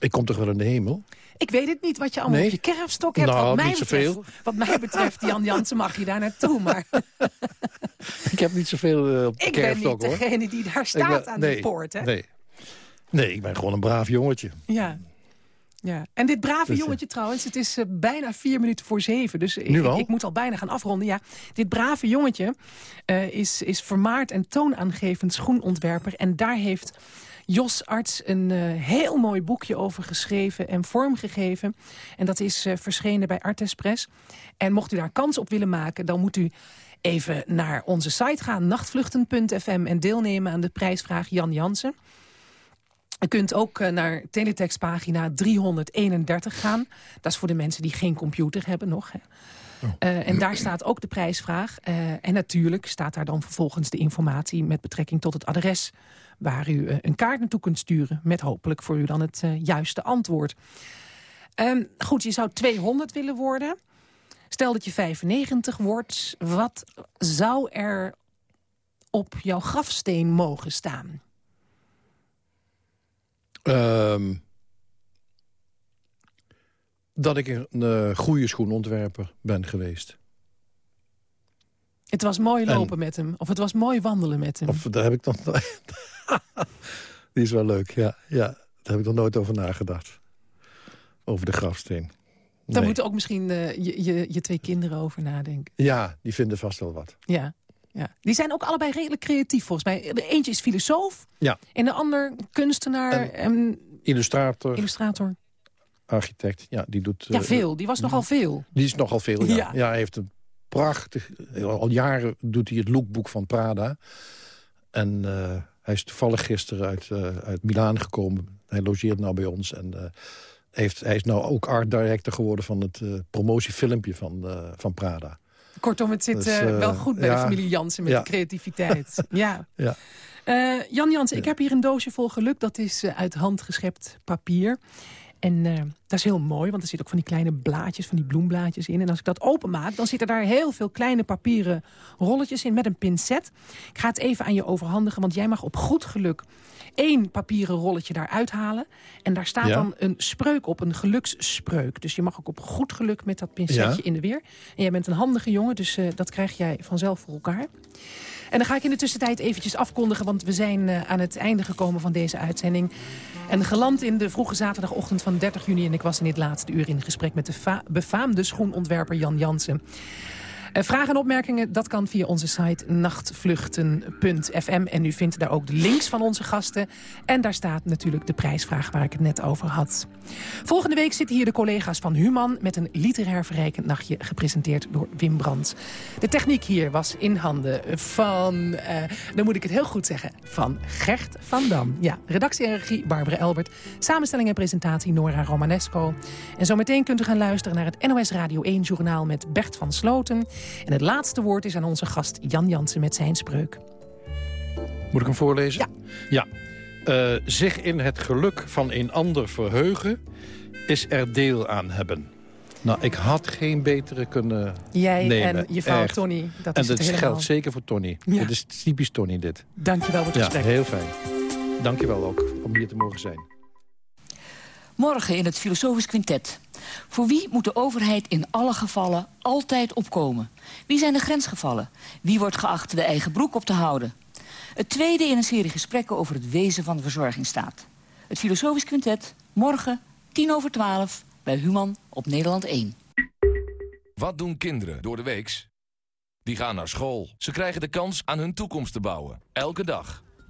E: Ik kom toch wel in de hemel?
D: Ik weet het niet wat je allemaal
E: Nee?
D: op je kerfstok hebt.
E: Nou,
D: wat, mij betreft, wat mij betreft, Jan Jansen, mag je daar naartoe. Maar
E: Ik heb niet zoveel eh, op de
D: ik ben
E: kerfstok,
D: niet
E: hoor.
D: degene die daar
E: Ik
D: staat
E: ben-
D: aan
E: nee,
D: de poort. Hè?
E: Nee. nee, ik ben gewoon een braaf jongetje.
D: Ja. Ja. En dit brave
E: Dus, eh,
D: jongetje trouwens, het is eh, bijna vier minuten voor zeven. Dus ik, ik, ik moet al bijna gaan afronden. Ja, dit brave jongetje is, is vermaard en toonaangevend schoenontwerper. En daar heeft Jos Arts een eh, heel mooi boekje over geschreven en vormgegeven. En dat is eh, verschenen bij Artespress. En mocht u daar kans op willen maken, dan moet u even naar onze site gaan, nachtvluchten.fm... en deelnemen aan de prijsvraag Jan Jansen. U kunt ook eh, naar teletextpagina 331 gaan. Dat is voor de mensen die geen computer hebben nog. Hè. Eh, en daar staat ook de prijsvraag. Eh, en natuurlijk staat daar dan vervolgens de informatie... met betrekking tot het adres waar u een kaart naartoe kunt sturen... met hopelijk voor u dan het juiste antwoord. Ehm, goed, je zou 200 willen worden. Stel dat je 95 wordt. Wat zou er op jouw grafsteen mogen staan?
E: Ehm, dat ik een eh, goede schoenontwerper ben geweest.
D: Het was mooi
E: En-
D: lopen met hem. Of het was mooi wandelen met hem.
E: Of daar heb ik nog... Die is wel leuk, ja. ja. Daar heb ik nog nooit over nagedacht. Over de grafsteen.
D: Daar
E: Nee.
D: moeten ook misschien eh, je, je, je twee kinderen over nadenken.
E: Ja, die vinden vast wel wat.
D: Ja. Ja. Die zijn ook allebei redelijk creatief volgens mij. De eentje is filosoof.
E: Ja.
D: En de ander kunstenaar en,
E: Illustrator,
D: illustrator.
E: architect, ja, die doet...
D: Ja,
E: eh,
D: veel. Die was nogal veel.
E: Die is nogal veel, ja.
D: Ja.
E: ja. hij heeft een prachtig... Al jaren doet hij het lookbook van Prada. En eh, hij is toevallig gisteren uit, eh, uit Milaan gekomen. Hij logeert nou bij ons. En heeft, hij is nou ook art director geworden van het promotiefilmpje van, van Prada.
D: Kortom, het zit
E: Dus,
D: eh,
E: eh,
D: wel goed bij de familie Jansen met
E: Ja.
D: de creativiteit. ja.
E: Ja.
D: Eh, Jan Jansen, ik heb hier een doosje vol geluk. Dat is eh, uit handgeschept papier. En eh, dat is heel mooi, want er zitten ook van die kleine blaadjes, van die bloemblaadjes in. En als ik dat openmaak, dan zitten daar heel veel kleine papieren rolletjes in met een pincet. Ik ga het even aan je overhandigen, want jij mag op goed geluk één papieren rolletje daar uithalen. En daar staat
E: Ja.
D: dan een spreuk op, een geluksspreuk. Dus je mag ook op goed geluk met dat pincetje
E: Ja.
D: in de weer. En jij bent een handige jongen, dus eh, dat krijg jij vanzelf voor elkaar. En dan ga ik in de tussentijd eventjes afkondigen... want we zijn eh, aan het einde gekomen van deze uitzending. En geland in de vroege zaterdagochtend van 30 juni... en ik was in dit laatste uur in gesprek met de befaamde schoenontwerper Jan Jansen. Eh, vragen en opmerkingen, dat kan via onze site nachtvluchten.fm. En u vindt daar ook de links van onze gasten. En daar staat natuurlijk de prijsvraag waar ik het net over had. Volgende week zitten hier de collega's van Human... met een literair verrijkend nachtje gepresenteerd door Wim Brandt. De techniek hier was in handen van, eh, dan moet ik het heel goed zeggen... van Gert van Dam. Ja, redactie en regie Barbara Elbert. Samenstelling en presentatie Nora Romanesco. En zometeen kunt u gaan luisteren naar het NOS Radio 1-journaal... met Bert van Sloten. En het laatste woord is aan onze gast Jan Jansen met zijn spreuk.
E: Moet ik hem voorlezen?
D: Ja.
E: Ja. Eh, zich in het geluk van een ander verheugen... is er deel aan hebben. Nou, ik had geen betere kunnen
D: Jij
E: nemen.
D: en je vrouw
E: Echt.
D: Tony, dat
E: En
D: is
E: dat
D: het helemaal.
E: geldt zeker voor Tony.
D: Ja.
E: Dit is typisch Tony, dit.
D: Dank je wel voor het
E: Ja,
D: gesprek.
E: heel fijn. Dank je wel ook om hier te mogen zijn.
G: Morgen in het Filosofisch Quintet. Voor wie moet de overheid in alle gevallen altijd opkomen? Wie zijn de grensgevallen? Wie wordt geacht de eigen broek op te houden? Het tweede in een serie gesprekken over het wezen van de verzorgingsstaat. Het Filosofisch Quintet, morgen, tien over twaalf, bij Human op Nederland 1.
H: Wat doen kinderen door de weeks? Die gaan naar school. Ze krijgen de kans aan hun toekomst te bouwen. Elke dag.